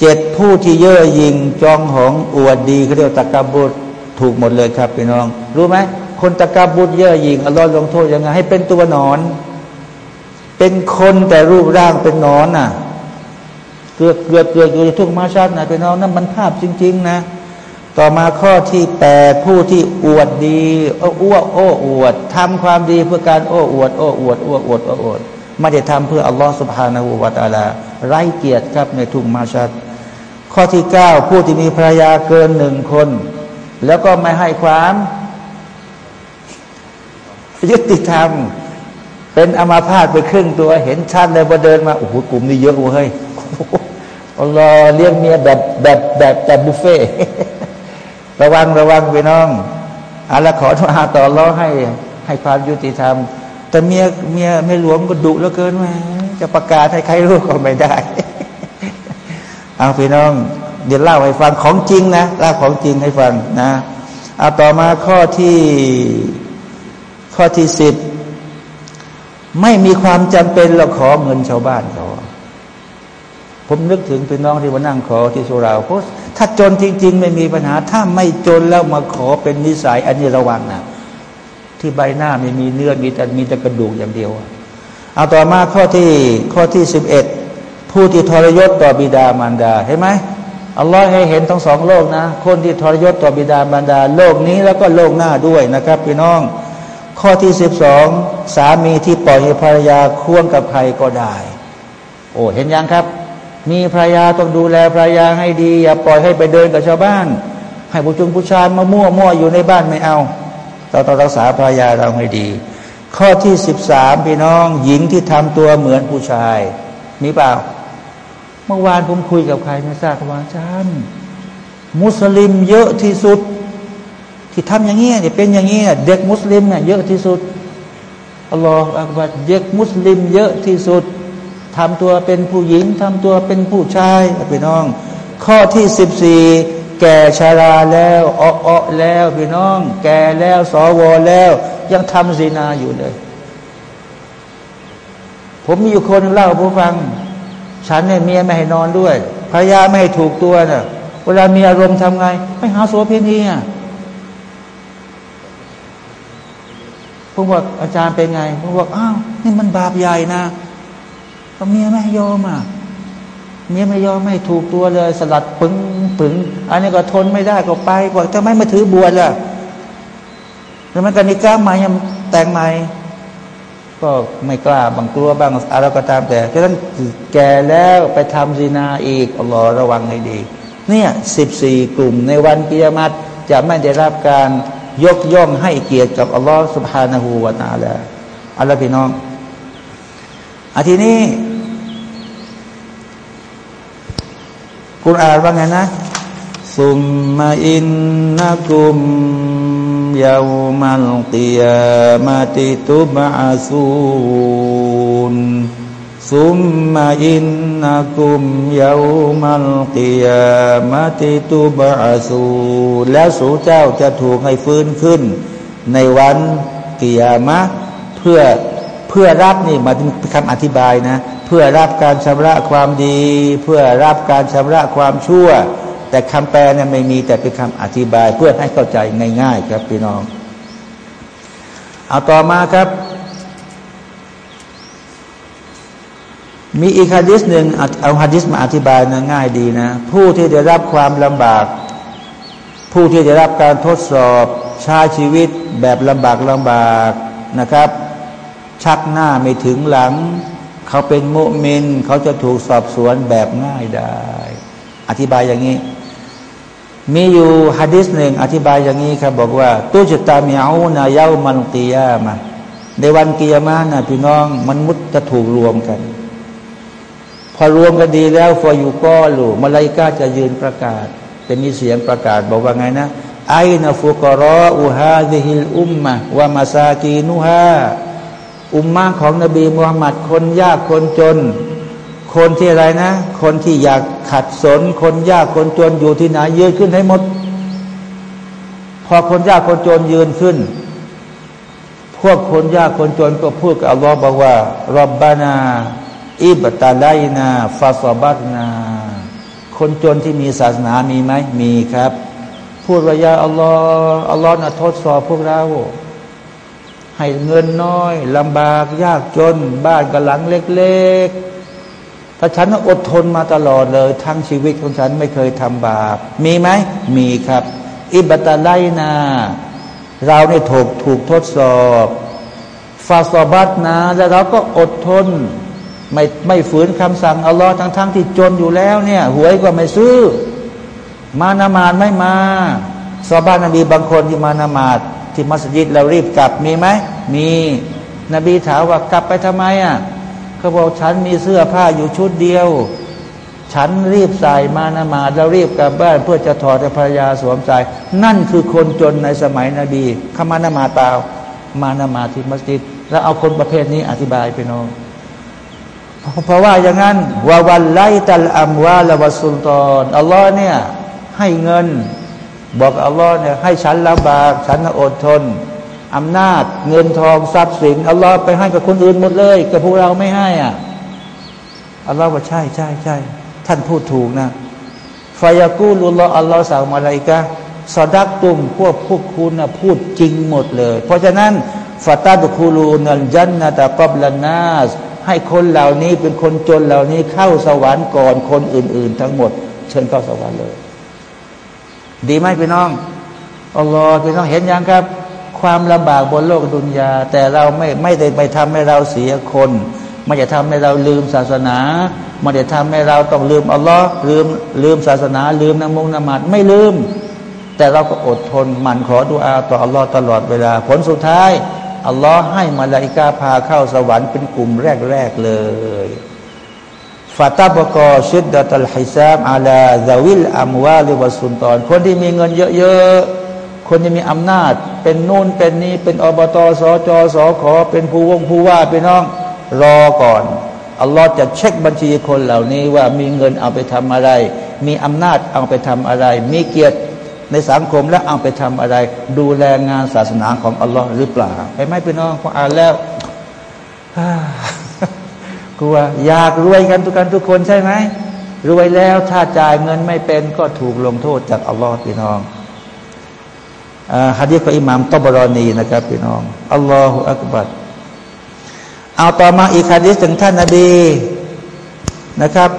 เจ็ดผู้ที่เย่อยิงจองหองอวดดีเขาเรียกตะกบุตรถูกหมดเลยครับพี่น้อง รู้ไหมคนตะกบุตรเย่อยิงอัลลอฮ์ลงโทษยังไงให้เป็นตัวนอน เป็นคนแต่รูปร่างเป็นนอนน่ะเกือบเกือบเกือบอยู่ทุกมาชัดนะพี่น้องนั่นมันภาพจริง ๆ นะ ต่อมาข้อที่แปดผู้ที่อวดดีโอ้วโอ้อวดทำความดีเพื่อการโอ้อวดโอ้อวดโอ้อวดโอ้อวดไม่ได้ทำเพื่ออัลลอฮฺสุบฮานาหูวาตาลาไร้เกียรติครับในทุกมาชัดข้อที่เก้าผู้ที่มีภรรยาเกินหนึ่งคน แล้วก็ไม่ให้ความยุติธรรม เป็นอมาพาตไปครึ่งตัวเห็นชัดเลยพอเดินมาโอ้โหกลุ่มนี้เยอะเว้ยอัลลอฮ์เลี้ยงเมียแบบแบบแบบแบบบุฟเฟ่ระวังระวังไปน้องอัลลอฮ์ขอทุอาต่อร้อให้ให้ความยุติธรรม แต่เมียเมียไม่หลวมก็ดุเหลือเกินแหมจะประกาศให้ใครรู้ก็ไม่ได้ เอาพี่น้อง เดี๋ยวเล่าให้ฟังของจริงนะเล่าของจริงให้ฟังนะเอาต่อมาข้อที่ข้อที่สิบ ไม่มีความจำเป็นเราขอเงินชาวบ้านเขาผมนึกถึงพี่น้องที่มานั่งขอที่สุราเพราะถ้าจนจริง ๆ ไม่มีปัญหา ถ้าไม่จนแล้วมาขอเป็นนิสัย อันนี้ระวังนะที่ใบหน้าไม่มีเนื้อมีแต่มีแต่กระดูกอย่างเดียวเอาต่อมาข้อที่ข้อที่สิบเอ็ดผู้ที่ทรยศต่อบิดามารดาเห็นไหมอัลลอฮ์ให้เห็นทั้งสองโลกนะ คนที่ทรยศต่อบิดามารดา โลกนี้แล้วก็โลกหน้าด้วยนะครับพี่น้อง ข้อที่สิบสองสามีที่ปล่อยให้ภรรยาควงกับใครก็ได้ โอ้เห็นยังครับ มีภรรยาต้องดูแลภรรยาให้ดี อย่าปล่อยให้ไปเดินกับชาวบ้าน ให้ผู้จุงผู้ชายมามั่วมั่วอยู่ในบ้านไม่เอาเราต้องรักษาภรรยาเราให้ดี ข้อที่สิบสามพี่น้องหญิงที่ทำตัวเหมือนผู้ชายมีเปล่า เมื่อวานผมคุยกับใครไม่ทราบว่าอาจารย์มุสลิมเยอะที่สุด ที่ทำอย่างนี้เนี่ยเป็นอย่างนี้เด็กมุสลิมเนี่ยเยอะที่สุดอัลลอฮฺอักบัดเด็กมุสลิม เยอะที่สุดทำตัวเป็นผู้หญิงทำตัวเป็นผู้ชายพี่น้อง ข้อที่สิบสี่แก่ชาราแล้วอ้ออแล้วพี่น้อง แก่แล้วสวแล้ว ยังทำศีนาอยู่เลย ผมมีอยู่คนหนึ่งเล่าผู้ฟัง ฉันเนี่ยเมียไม่ให้นอนด้วยภรรยาไม่ให้ถูกตัวเน่ะเวลามีอารมณ์ทำไงไปหาโสเพณีอะ ผมบอกอาจารย์เป็นไงผมบอกอ้าวนี่มันบาปใหญ่นะก็เมียไม่ยอมอะเมียไม่ยอมไม่ถูกตัวเลย สลัดปึ้งปึ้งอันนี้ก็ทนไม่ได้ก็ไปบอกจะไม่มาถือบวชล่ะแล้วมันกันนิก้าใหม่ยังแต่งใหม่ก็ไม่กล้าบางกลัวบางอะไรก็ตามแต่ฉะนั้นแก่แล้วไปทำซีนาอีกอัลลอฮ์ระวังให้ดี เนี่ยสิบสี่กลุ่มในวันกิยามัตจะไม่ได้รับการ ยกย่องให้เกียรติกับอัลลอฮ์สุบฮานาหูวาตาแล้วอัลลอฮ์พี่น้องอาทีนี้กุรอานว่าไงนะซุมมาอินนักุมยาวมัลกิยามาติตุบะซูนซุมมาอิน นักุมยาวมัลกิยามาติตุบะซูแล้วสูเจ้าจะถูกให้ฟื้นขึ้น ในวันกิยามะเพื่อเพื่อรับนี่มาเป็นคำอธิบายนะ เพื่อรับการชำระความดี เพื่อรับการชำระความชั่ว แต่คำแปลเนี่ยไม่มีแต่เป็นคำอธิบายเพื่อให้เข้าใจง่าย ๆ ครับพี่น้อง เอาต่อมาครับ มีอีกฮะดิษหนึ่งเอาฮะดิษมาอธิบายนะง่ายดีนะ ผู้ที่ได้รับความลำบาก ผู้ที่ได้รับการทดสอบช้ชีวิตแบบลำบากลำบากนะครับ ชักหน้าไม่ถึงหลัง เขาเป็นโมุมินเขาจะถูกสอบสวนแบบง่ายได้ อธิบายอย่างนี้ มีอยู่ฮะดิษหนึ่งอธิบายอย่างนี้ครับบอกว่าตุจตามีเอานาเย้ามันกียามาในวันกียามานะพี่น้องมันมุดจะถูกรวมกัน พอรวมกันดีแล้วฟออยู่ก็หลูมาลายกาจะยืนประกาศ จะมีเสียงประกาศบอกว่าไงนะไอนาฟุกรออูฮาดิฮิลอุมมะวามาซากีนุฮาอุมมาของนบีมุฮัมมัดคนยากคนจน คนที่อะไรนะ คนที่อยากขัดสน คนยากคนจนอยู่ที่ไหนยืนขึ้นให้หมด พอคนยากคนจนยืนขึ้น พวกคนยากคนจนก็พูดกับอัลลอฮ์บอกว่ารับบานา อิบตาไลนาฟาซบัตนา คนจนที่มีศาสนามีไหมมีครับ พูดว่ายาอัลลอฮ์อัลลอฮ์นะทดสอบพวกเรา ให้เงินน้อยลำบากยากจน บ้านกับหลังเล็กๆแต่ฉันอดทนมาตลอดเลย ทั้งชีวิตของฉันไม่เคยทำบาป มีไหม มีครับ อิบตาไลนา เราเนี่ถูกถูกทดสอบฟาซอบัตนา แล้วเราก็อดทน ไม่ไม่ฝืนคำสั่งอัลลอฮ์ทั้งทั้งที่จนอยู่แล้วเนี่ยหวยก็ไม่ซื้อ มานามาดไม่มาซอบ้านนบีบางคนที่มานามาดที่มัสยิดเรารีบกลับมีไหมมี นบีถามว่ากลับไปทำไมอะเขาบอกฉันมีเสื้อผ้าอยู่ชุดเดียว ฉันรีบใส่มานามาดแล้วรีบกลับบ้าน เพื่อจะถอดภรรยาสวมใส่นั่นคือคนจนในสมัยนบีขามานามาดเปล่ามานามาดที่มัสยิด แล้วเอาคนประเภทนี้อธิบายไปน้อง เพราะว่าอย่างนั้นวาวันไลตัลอัมวาละวสุลตอนอัลลอฮ์เนี่ยให้เงิน บอกอัลลอฮ์เนี่ยให้ฉันลำบาก ฉันอดทนอำนาจ เงินทองทรัพย์สินอัลลอฮ์ไปให้กับคนอื่นหมดเลย กับพวกเราไม่ให้อะอัลลอฮ์ว่าใช่ใช่ใช่ท่านพูดถูกนะฟายากูลุลลออัลลอฮ์สั่งมาอะไรกะสอดักตุมพวกพวกคุณนะพูดจริงหมดเลย เพราะฉะนั้นฟาตาดุคูลูนัลจันนะตะกอบลันนาส ให้คนเหล่านี้เป็นคนจนเหล่านี้เข้าสวรรค์ก่อนคนอื่น ๆ ทั้งหมด เชิญเข้าสวรรค์เลย ดีไหมพี่น้องอัลลอฮ์พี่น้องเห็นยังครับ ความลำบากบนโลกดุนยา แต่เราไม่ไม่ได้ไปทำให้เราเสียคนไม่จะทำให้เราลืมศาสนาไม่ได้ทำให้เราต้องลืมอัลลอฮ์ลืมลืมศาสนา ลืมนมงนมาซไม่ลืม แต่เราก็อดทนหมั่นขอดุอาต่ออัลลอฮ์ตลอดเวลา ผลสุดท้าย อัลลอฮ์ให้มาลาอิกาพาเข้าสวรรค์เป็นกลุ่มแรก ๆ เลยفتبقى شدة الزحام على ذوي الأموال والسلطان คนที่มีเงินเยอะๆ คนที่มีอำนาจ เป็นนู่นเป็นนี่ เป็นอบตสจสขอเป็นผู้วงผู้ว่าไปน้อง รอก่อน อัลลอฮ์จะเช็คบัญชีคนเหล่านี้ว่ามีเงินเอาไปทำอะไร มีอำนาจเอาไปทำอะไร มีเกียรติ ในสังคมและเอาไปทำอะไร ดูแลงานศาสนาของอัลลอฮ์หรือเปล่าไปไหมพี่น้องพออ่านแล้วกลัวอยากรวยกันทุกกันทุกคนใช่ไหมรวยแล้วถ้าจ่ายเงินไม่เป็นก็ถูกลงโทษจากอัลลอฮ์พี่น้องฮะดีษของอิหม่ามตบรอนีนะครับพี่น้องอัลลอฮฺอักบัดเอาต่อมาอีกฮะดีษถึงท่านนาบีนะครับ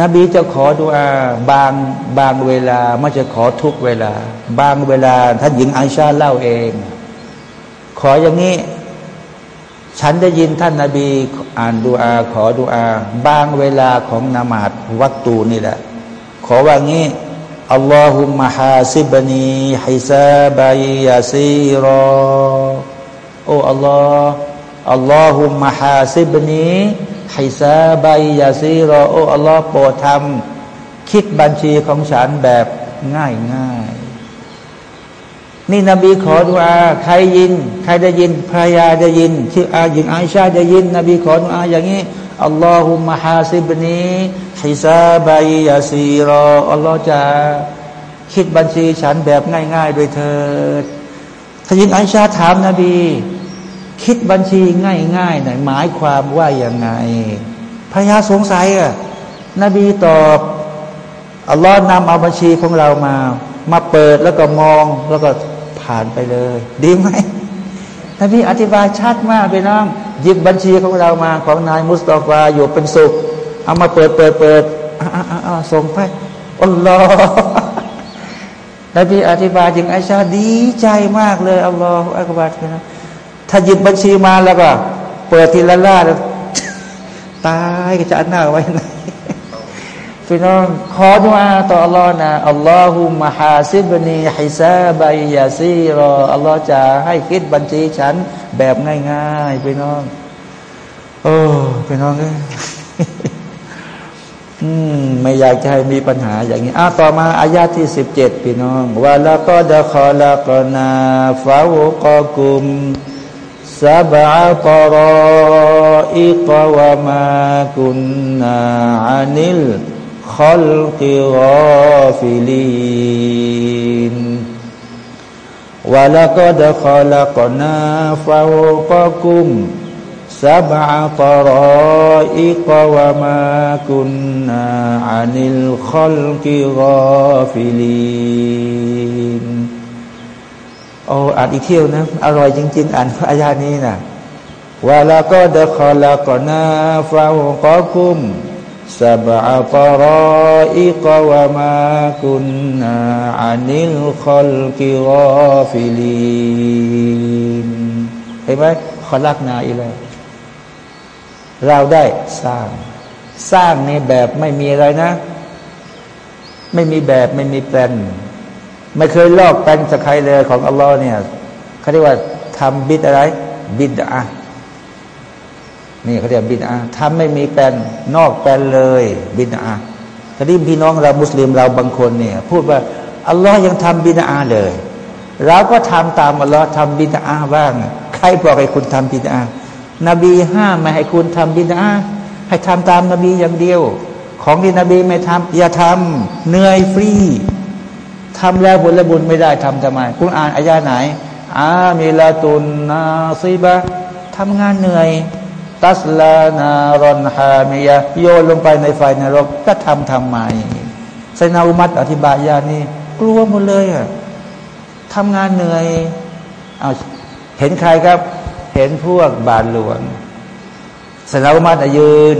นบีจะขอดุอาบางบางเวลาไม่จะขอทุกเวลา บางเวลาท่านหญิงไอชาเล่าเอง ขออย่างนี้ ฉันได้ยินท่านนาบีอ่านดุอา ขอดุอา บางเวลาของนามาดวัตตูนี่แหละ ขอว่างี้อัลลอฮุมะฮาซิบนีฮิซาบัยยาซีรอโอ้อัลลอฮ์อัลลอฮุมะฮาซิบนี ฮิซาบัยยาซีรอโออัลลอฮ์โปรดทำคิดบัญชีของฉันแบบง่ายง่ายนี่นบีขอดุอาใครยิน ใครได้ยินภรรยาได้ยินชื่ออาหญิงอาชาได้ยิน นบีขอดุอาอย่างนี้อัลลอฮุมะฮาซิบนีฮิซาบัยยาซีรออัลลอฮ์จะคิดบัญชีฉันแบบง่าย ๆ โดยเธอท่ายิงอัชาถามนาบี คิดบัญชีง่ายๆหน่อยหมายความว่าอย่างไงพระยาสงสัยอะนบีตอบอัลลอฮ์นำเอาบัญชีของเรามา มาเปิดแล้วก็มองแล้วก็ผ่านไปเลย ดีไหมนบีอธิบายชัดมากไปน้องหยิบบัญชีของเรามาของนายมุสตอฟาอยู่เป็นสุข เอามาเปิดเปิดเปิดอ่าส่งไปอัลลอฮ์นบีอธิบายถึงไอชาดีใจมากเลยอัลลอฮฺอักบัดนะ ถ้าหยิบบัญชีมาแล้วก็ เปิดทีละล่าตายก็จะอันหน้าไว้ไหนพี่น้องขอดุอาต่ออัลลอฮ์นะอัลลอฮุมฮาซิบนีฮิซาบัยยาซีรออัลลอฮ์จะให้คิดบัญชีฉันแบบง่ายๆพี่น้องโอ้พี่น้องเอ้อืมไม่อยากจะให้มีปัญหาอย่างนี้อะต่อมาอายาที่สิบเจ็ดพี่น้องว่าล้วก็ดะคอลากนาฟาวกกุมซาบะกรออิกวาม سبع طرائق وما كنا عن الخلق غافلين. ولقد خلقنا فوقكم سبع طرائق وما كنا عن الخلق غافلين. โอ้อ่านอีกเที่ยวนะ อร่อยจริง ๆ อ่านอายานี้นะว่าล้วก็เดคอลากอนาฟาวกอคุมสบะตรออิกวามาكنا عن الخلق غافلين เห็นไหม خلقنا อีแล้วเราได้สร้าง สร้างในแบบไม่มีอะไรนะ ไม่มีแบบไม่มีแปลน ไม่เคยลอกแปลนจากใครเลยของอัลลอฮ์เนี่ยเขาเรียกว่าทำบิดอะไร บิดอะนี่เขาเรียกบิดอะทำไม่มีแปลนนอกแปลนเลย บิดอะทีนี้พี่น้องเรามุสลิมเราบางคนเนี่ย พูดว่าอัลลอฮ์ยังทำบิดอาเลยเราก็ทำตามอัลลอฮ์ทำบิดาบ้าง ใครบอกให้คุณทำบิดานบีห้ามไม่ให้คุณทำบิดาให้ทำตามนบีอย่างเดียว ของที่นบีไม่ทำอย่าทำเหนื่อยฟรี ทำแล้วผลบุญไม่ได้ทำทำไมคุณอ่านอายาไหนอามิลาตุนนาซีบะทำงานเหนื่อย ตัสลานารอนฮามียโยนลงไปในไฟนรกก็ทำทำไมไซนาอุมัตอธิบายยานี้กลัวหมดเลยอะทำงานเหนื่อยเอาเห็นใครครับ เห็นพวกบาทหลวงไสนาอุมัตยืน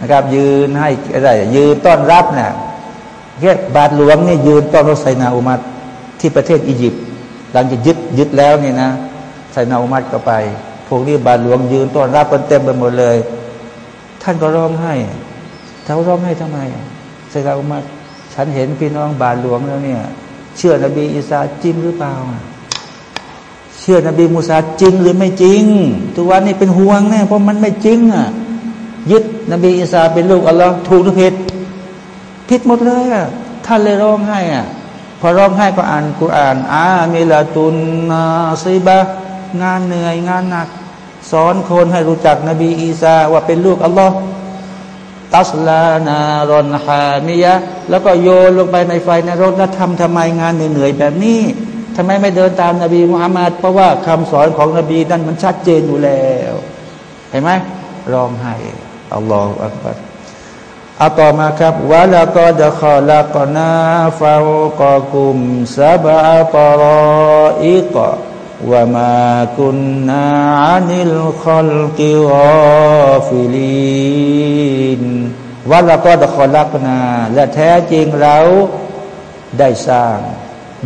นะครับ ยืนให้อะไรยืนต้อนรับเนะ่ย แค่บาทหลวงเนี่ยยืนต้อนรับไซนาอุมัตที่ประเทศอียิปต์หลังจากยึดยึดแล้วเนี่ยนะไซนาอุมัตก็ไป พวกนี้บาทหลวงยืนต้อนรับกันเต็มไปหมดเลย ท่านก็ร้องให้เขาร้องให้ทำไมไซนาอุมัตฉันเห็นพี่น้องบาทหลวงแล้วเนี่ย เชื่อนบีอิสาจริงหรือเปล่าเชื่อนบีมูซาจริงหรือไม่จริง ทุกวันนี้เป็นห่วงแน่เพราะมันไม่จริงอะยึดนบีอิสาเป็นลูกอัลลอฮ์ถูกหรือผิด ผิดหมดเลยอะท่านเลยร้องไห้อะพอร้องไห้ก็อ่านกุรอานอามิลาตุนนาซีบะงานเหนื่อยงานหนัก สอนคนให้รู้จักนบีอีสาว่าเป็นลูกอัลลอฮ์ตัสลานารอนฮามิยะ แล้วก็โยนลงไปในไฟในรถแล้วทำทำไมงานเหนื่อยแบบนี้ทำไมไม่เดินตามนาบีมุฮัมมัดเพราะว่าคำสอนของนบีนั้นมันชัดเจนอยู่แล้ว เห็นไหมร้องไห้الله أكبر เอาต่อมาครับولقد خلقنا فوقكم سبع طرائق وما كنا عن الخلق غافلين ولقد خلقنا และแท้จริงเราได้สร้าง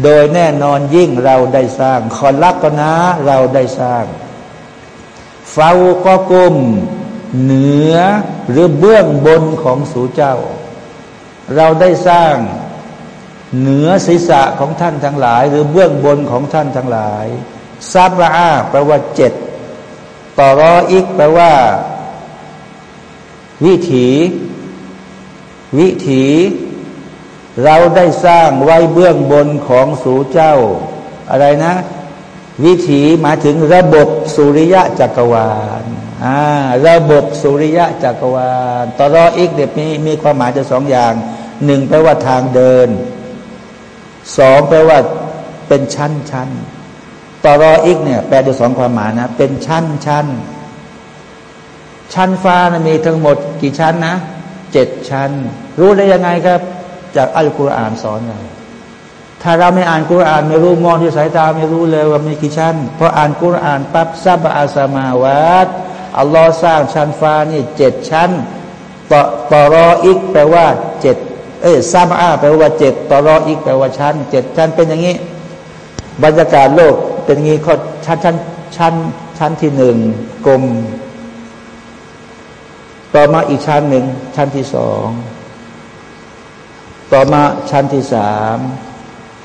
โดยแน่นอนยิ่งเราได้สร้างخلقناเราได้สร้างฟาวกอกุม เหนือหรือเบื้องบนของสูเจ้า เราได้สร้างเหนือศีรษะของท่านทั้งหลาย หรือเบื้องบนของท่านทั้งหลายซาบราแปลว่าเจ็ดต่อรออีกแปลว่า วิถี วิถี เราได้สร้างไว้เบื้องบนของสูเจ้า อะไรนะ วิถีหมายถึงระบบสุริยะจักรวาล อ่าระบบสุริยะจักรวาลตรออีกเด็กมีมีความหมายจะสองอย่างหนึ่งแปลว่าทางเดินสองแปลว่าเป็นชั้นชั้นตรออีกเนี่ยแปลด้วยสองความหมายนะ เป็นชั้นชั้นชั้นฟ้านะมีทั้งหมดกี่ชั้นนะเจ็ดชั้น รู้ได้ยังไงครับ จากอัลกุรอานสอนเราถ้าเราไม่อ่านกุรอานไม่รู้มองที่สายตาไม่รู้เลยว่ามีกี่ชั้นพราะอ่านกุรอานปั๊บซับอาสมาวัด อัลลอฮ์สร้างชั้นฟ้านี่เจ็ดชั้นต่อต่อรออีกแปลว่าเจ็ดเอ้ยซาบอาแปลว่าเจ็ดต่อรออีกแปลว่าชั้นเจ็ดชั้นเป็นอย่างนี้ บรรยากาศโลกเป็นอย่างนี้ข้อชั้นชั้นชั้นชั้นที่หนึ่งกลม ต่อมาอีกชั้นหนึ่งชั้นที่สองต่อมาชั้นที่สาม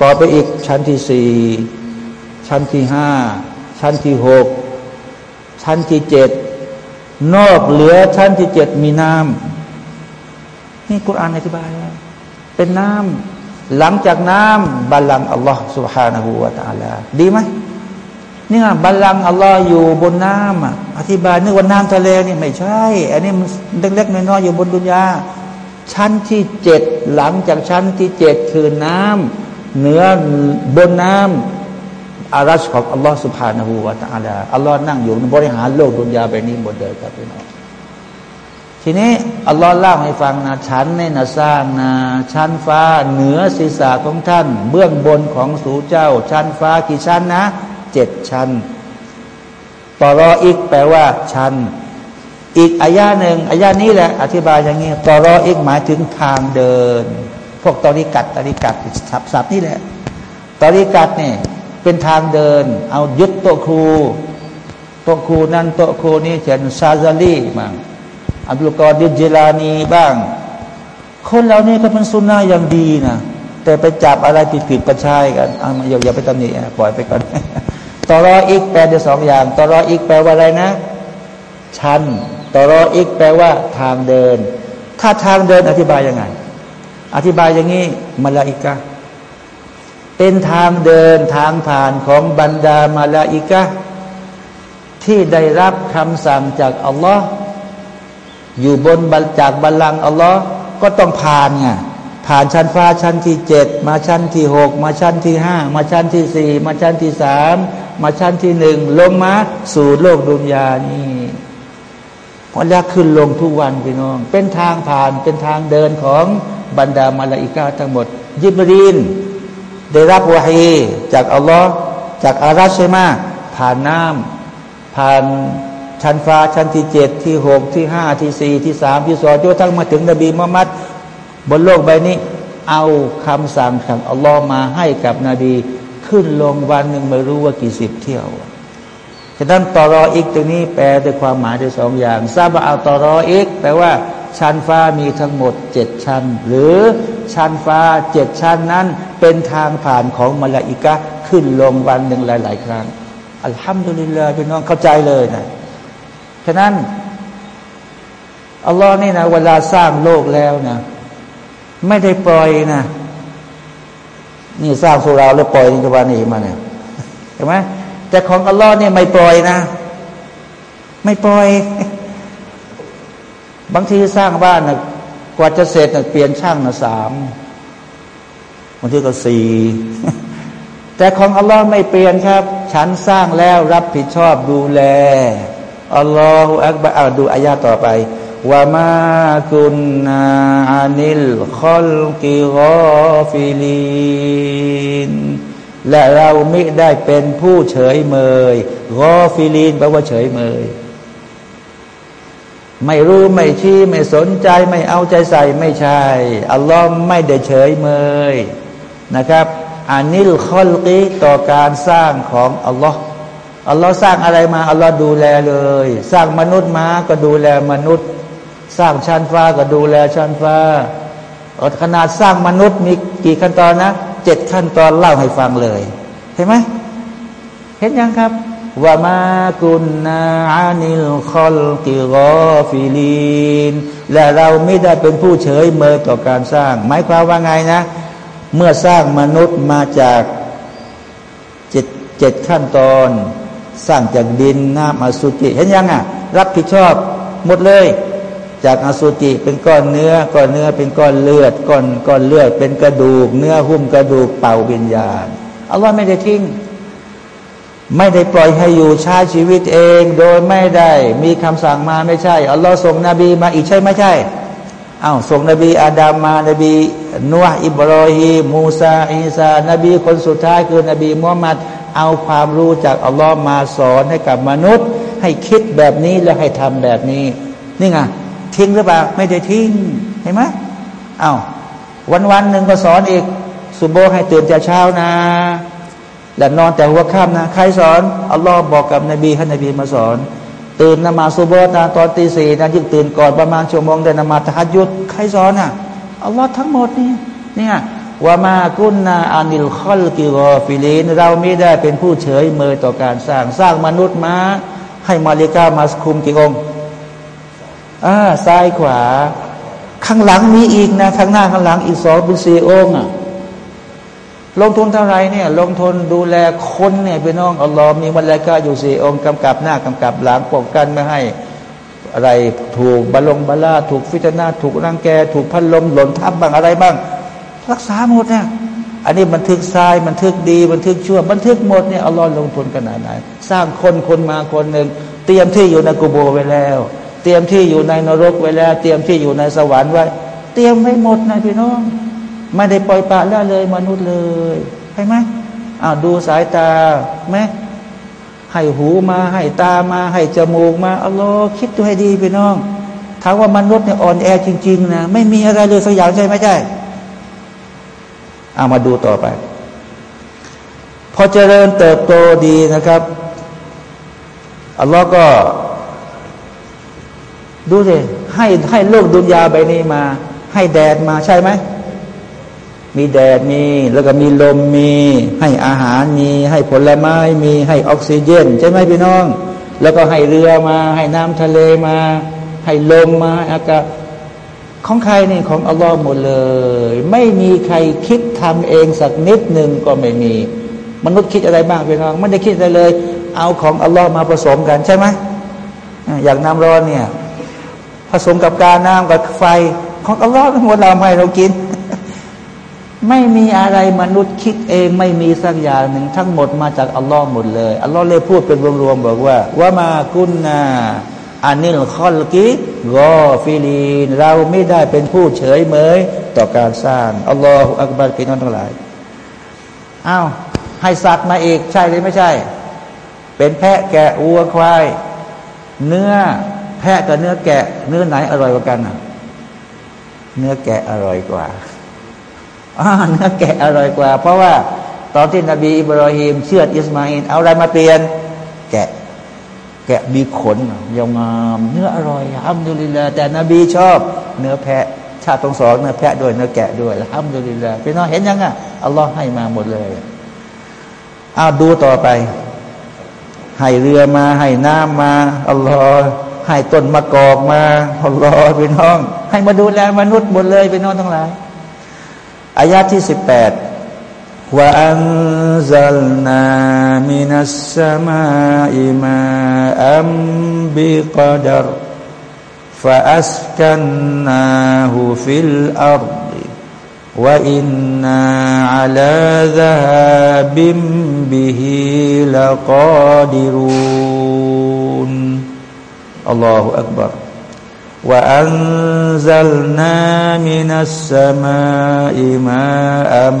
ต่อไปอีกชั้นที่สี่ชั้นที่ห้าชั้นที่หกชั้นที่เจ็ด นอกเหลือชั้นที่เจ็ดมีน้ำนี่กุรอานอธิบายว่าเป็นน้ำหลังจากน้ำบัลลังอัลลอฮ์ سبحانه และ تعالى ดีไหมนี่ะบัลลังอัลลอฮ์อยู่บนน้ำอ่ะอธิบายนึกว่าน้ำทะเลนี่ไม่ใช่ อันนี้มันเล็กๆน้อยๆอยู่บนดุนยาชั้นที่เจ็ดหลังจากชั้นที่เจ็ดคือน้ำเหนือบนน้ำ อารัชของอัลลอฮ์สุบฮานาหูวาตาลาอัลลอฮ์นั่งอยู่บริหารโลกดุนยาไปนี้หมดเลยครับพี่น้องทีนี้อัลลอฮ์เล่าให้ฟังนะชั้นในนาสร้างนะชั้นฟ้าเหนือศีรษะของท่าน เบื้องบนของสูเจ้า ชั้นฟ้ากี่ชั้นนะเจ็ดชั้นطرائق แปลว่าชั้นอีกอายาหนึ่งอายานี้แหละ อธิบายอย่างนี้طرائق หมายถึงทางเดิน พวกตอริกัดตอริกัดสับสับนี่แหละตอริกัดเนี่ย เป็นทางเดิน เอายึดโตครูโตครูนั่นโตครูนี้เช่นซาซาลีบ้างอับดุลกอดิจิลานีบ้าง คนเหล่านี้ก็เป็นสุนนะอย่างดีนะแต่ไปจับอะไรผิดผิดประชายกันเอามาอย่าอย่าไปตำหนิปล่อยไปก่อนตอรออีกแปลได้สองอย่างตอรออีกแปลว่าอะไรนะ ชันตอรออีกแปลว่าทางเดิน ถ้าทางเดินอธิบายยังไง อธิบายอย่างนี้มาลาอิกา เป็นทางเดินทางผ่านของบรรดามาลาอิกะที่ได้รับคำสั่งจากอัลลอฮ์อยู่บนจากบัลลังก์อัลลอฮ์ก็ต้องผ่านไงผ่านชั้นฟ้าชั้นที่เจ็ดมาชั้นที่หกมาชั้นที่ห้ามาชั้นที่สี่มาชั้นที่สามมาชั้นที่หนึ่งลงมาสู่โลกดุนยานี่พอแล้วขึ้นลงทุกวันพี่น้อง เป็นทางผ่านเป็นทางเดินของบรรดามาลาอิกาทั้งหมด ยิบรีน ได้รับวะฮีจากอัลลอฮ์จากอารัชใช่ไหมผ่านน้ำผ่านชั้นฟ้าชั้นที่เจ็ดที่หกที่ห้าที่สี่ที่สามที่สองจนทั้งมาถึงนบีมุฮัมมัดบนโลกใบนี้ เอาคำสั่งของอัลลอฮ์มาให้กับนบี ขึ้นลงวันหนึ่งไม่รู้ว่ากี่สิบเที่ยวฉะนั้นตอรออีกตรงนี้แปลด้วยความหมายได้สองอย่างซาบะอัลตอรออีกแปลว่าชั้นฟ้ามีทั้งหมดเจ็ดชั้น หรือ ชั้นฟ้าเจ็ดชั้นนั้น เป็นทางผ่านของมลาอิกะขึ้นลงวันหนึ่งหลาย ๆ ครั้ง อัลฮัมดุลิลลาห์พี่น้องเข้าใจเลยนะฉะนั้นอัลลอฮ์นี่นะเวลาสร้างโลกแล้วนะไม่ได้ปล่อยนะ นี่สร้างสุราแล้วปล่อยนิจวานีมาเนี่ยเห็นไหมแต่ของอัลลอฮ์เนี่ยไม่ปล่อยนะ ไม่ปล่อย บางทีสร้างบ้านนะ กว่าจะเสร็จนะเปลี่ยนช่างนะสามบางทีก็สี่แต่ของอัลลอฮ์ไม่เปลี่ยนครับ ฉันสร้างแล้วรับผิดชอบดูแลอัลลอฮฺอักบะอาดูอายาต่อไปว่ามาคุนนาอานิลคอลกิรอฟิลีนและเราไม่ได้เป็นผู้เฉยเมยغافلين แปลว่าเฉยเมย ไม่รู้ไม่ชี้ไม่สนใจไม่เอาใจใส่ไม่ใช่ อัลลอฮ์ไม่ได้เฉยเมยนะครับعن الخلق ต่อการสร้างของอัลลอฮ์อัลลอฮ์สร้างอะไรมาอัลลอฮ์ดูแลเลย สร้างมนุษย์มาก็ดูแลมนุษย์ สร้างชั้นฟ้าก็ดูแลชั้นฟ้าขนาดสร้างมนุษย์มีกี่ขั้นตอนนะเจ็ดขั้นตอนเล่าให้ฟังเลย เห็นไหมเห็นยังครับ وما كنا عن الخلق غافلين และเราไม่ได้เป็นผู้เฉยเมยต่อการสร้าง หมายความว่าไงนะ เมื่อสร้างมนุษย์มาจากเจ็ดเจ็ดขั้นตอน สร้างจากดินน้ำอสุจิเห็นยังอะ รับผิดชอบหมดเลย จากอสุจิเป็นก้อนเนื้อก้อนเนื้อเป็นก้อนเลือดก้อนก้อนเลือด เป็นกระดูก เนื้อหุ้มกระดูกเป่าวิญญาณอัลลอฮ์ไม่ได้ทิ้ง ไม่ได้ปล่อยให้อยู่ใช้ชีวิตเอง โดยไม่ได้มีคำสั่งมาไม่ใช่อัลลอฮ์ส่งนบีมาอีกใช่ไม่ใช่อ้าวส่งนบีอาดามมานบีนัวอิบรอฮีมูซาอิสานบีคนสุดท้ายคือนบีมุฮัมมัดเอาความรู้จากอัลลอฮ์มาสอนให้กับมนุษย์ ให้คิดแบบนี้และให้ทำแบบนี้ นี่ไงทิ้งหรือเปล่าไม่ได้ทิ้งเห็นไหมอ้าววันวันหนึ่งก็สอนอีกสุโบให้ตื่นแต่เช้านะ และนอนแต่หัวค่ำนะใครสอนอัลลอฮ์บอกกับนบีให้นบีมาสอน ตื่นนมาซสุโบนะตอนตีสี่นะยิ่งตื่นก่อนประมาณชั่วโมงเดินนมาซตะฮัจญุดใครสอนอะอัลลอฮ์ทั้งหมดนี่เนี่ยوما كنا عن الخلق غافلين เราไม่ได้เป็นผู้เฉยเมยต่อการสร้างสร้างมนุษย์มาให้มลาอิกะฮ์มาคุมกี่องค์อ่าซ้ายขวา ข้างหลังมีอีกนะข้างหน้าข้างหลังอีกสองเป็นสี่องค์อะ ลงทุนเท่าไรเนี่ยลงทุนดูแลคนเนี่ยพี่น้องอัลลอฮ์มีมัลลกาอยู่สี่องค์กำกับหน้ากำกับหลังป้องกันไม่ให้อะไรถูกบาลงบาลาถูกฟิตนาถูกรังแก ถูกพันลมหล่นทับบ้างอะไรบ้าง รักษาหมดเนี่ยอันนี้บันทึกทรายบันทึกดีบันทึกชั่วบันทึกหมดเนี่ยอัลลอฮ์ลงทุนขนาดไหนสร้างคนคนมาคนหนึ่งเตรียมที่อยู่ในกุโบไว้แล้ว เตรียมที่อยู่ในนรกไว้แล้ว เตรียมที่อยู่ในสวรรค์ไว้ เตรียมไว้หมดนะพี่น้อง ไม่ได้ปล่อยปละละเลยมนุษย์เลยใช่ไหมอ้าวดูสายตาไหมให้หูมาให้ตามา ให้จมูกมาอัลลอฮ์คิดตัวให้ดีพี่น้องถามว่ามนุษย์เนี่ยอ่อนแอจริง ๆ นะ ไม่มีอะไรเลยสักอย่างใช่ไหมใช่เอามาดูต่อไป พอเจริญเติบโตดีนะครับอัลลอฮ์ก็ ดูสิให้ให้โลกดุนยาใบนี้มา ให้แดดมาใช่ไหม มีแดดมี แล้วก็มีลมมี ให้อาหารมี ให้ผลไม้มีให้ออกซิเจนใช่ไหมพี่น้อง แล้วก็ให้เรือมา ให้น้ำทะเลมา ให้ลมมาอากาศของใครนี่ของอัลลอฮ์หมดเลย ไม่มีใครคิดทำเองสักนิดหนึ่งก็ไม่มี มนุษย์คิดอะไรบ้างพี่น้องไม่ได้คิดอะไรเลย เอาของอัลลอฮ์มาผสมกันใช่ไหมอย่างน้ำร้อนเนี่ย ผสมกับกาน้ำกับไฟ ของอัลลอฮ์ทั้งหมดเราให้เรากิน ไม่มีอะไรมนุษย์คิดเองไม่มีสักอย่างหนึ่งทั้งหมดมาจากอัลลอฮ์หมดเลยอัลลอฮ์เลยพูดเป็นรวมๆบอกว่าว่ามากุนนาอันนิลคอลกิغافلين เราไม่ได้เป็นผู้เฉยเมยต่อการสร้างالله أكبر กินนทั้งหลายอ้าวให้สัตว์มาอีกใช่หรือไม่ใช่ เป็นแพะแกะวัวควาย เนื้อแพะกับเนื้อแกะ เนื้อไหนอร่อยกว่ากันเนื้อแกะอร่อยกว่า เนื้อแกะอร่อยกว่า เพราะว่าตอนที่นบีอิบรอฮิมเชือดอิสมาอีลเอาอะไรมาเปลี่ยน แกะ แกะมีขนยาวงามเนื้ออร่อยฮัมดุลิลลาแต่นบีชอบ เนื้อแพะ ชาติตรงสองเนื้อแพะด้วยเนื้อแกะด้วยฮัมดุลิลลาพี่น้องเห็นยังอะอัลลอฮ์ให้มาหมดเลยเอาดูต่อไป ให้เรือมา ให้น้ำมาอัลลอฮ์ให้ต้นมะกอกมาอัลลอฮ์พี่น้อง ให้มาดูแลมนุษย์หมดเลยพี่น้องทั้งหลาย อายาที่สิบแปดوأنزلنا من السماء ماء بقدر فأسكناه في الأرض وإنا على ذهاب به لقادرون الله أكبر وأنزلنا من السماء ماء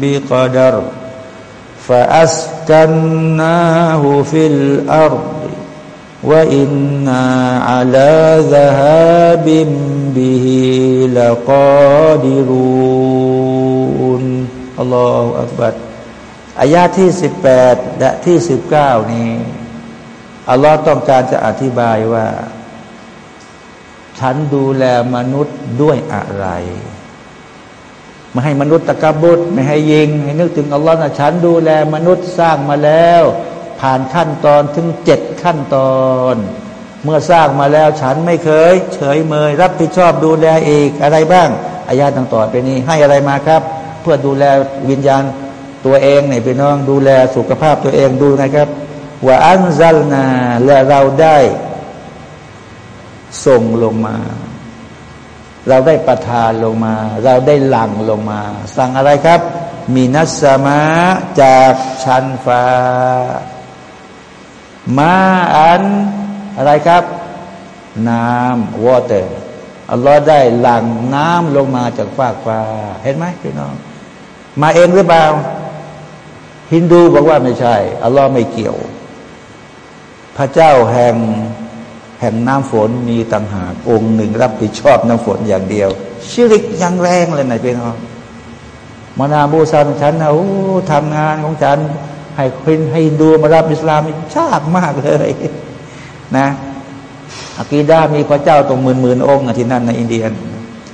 بقدر فأسكناه في الأرض وإنا على ذهاب به لقادرون الله أكبر อายาที่สิบแปดและที่สิบเก้านี้อัลลอฮ์ต้องการจะอธิบายว่า ฉันดูแลมนุษย์ด้วยอะไรไม่ให้มนุษย์ตะกบุตรไม่ให้ยิง ให้นึกถึงอัลลอฮ์นะฉันดูแลมนุษย์สร้างมาแล้ว ผ่านขั้นตอนถึงเจ็ดขั้นตอน เมื่อสร้างมาแล้วฉันไม่เคย เฉยเมย รับผิดชอบดูแลอีกอะไรบ้างอายาต่างต่อไปนี้ให้อะไรมาครับ เพื่อดูแลวิญญาณตัวเองเนี่ยพี่น้องดูแลสุขภาพตัวเองดูนะครับوأنزلنا และเราได้ ส่งลงมา เราได้ประทานลงมา เราได้หลั่งลงมา หลั่งอะไรครับ من السماء จากชั้นฟ้า ماء อะไรครับ น้ำ water อัลลอฮ์ได้หลั่งน้ำลงมาจากฟากฟ้า เห็นไหมพี่น้อง มาเองหรือเปล่าฮินดูบอกว่าไม่ใช่ อัลลอฮ์ไม่เกี่ยว พระเจ้าแห่ง แห่งน้ำฝนมีต่างหากองค์หนึ่งรับผิดชอบน้ำฝนอย่างเดียว ชิริกยังแรงเลยนะพี่น้องมานาบูซานฉันนะโอ้ทำงานของฉัน ให้คนให้ดูมารับอิสลามชากมากเลยนะอากีดามีพระเจ้าตรงหมื่นหมื่นองค์ที่นั่นในอินเดีย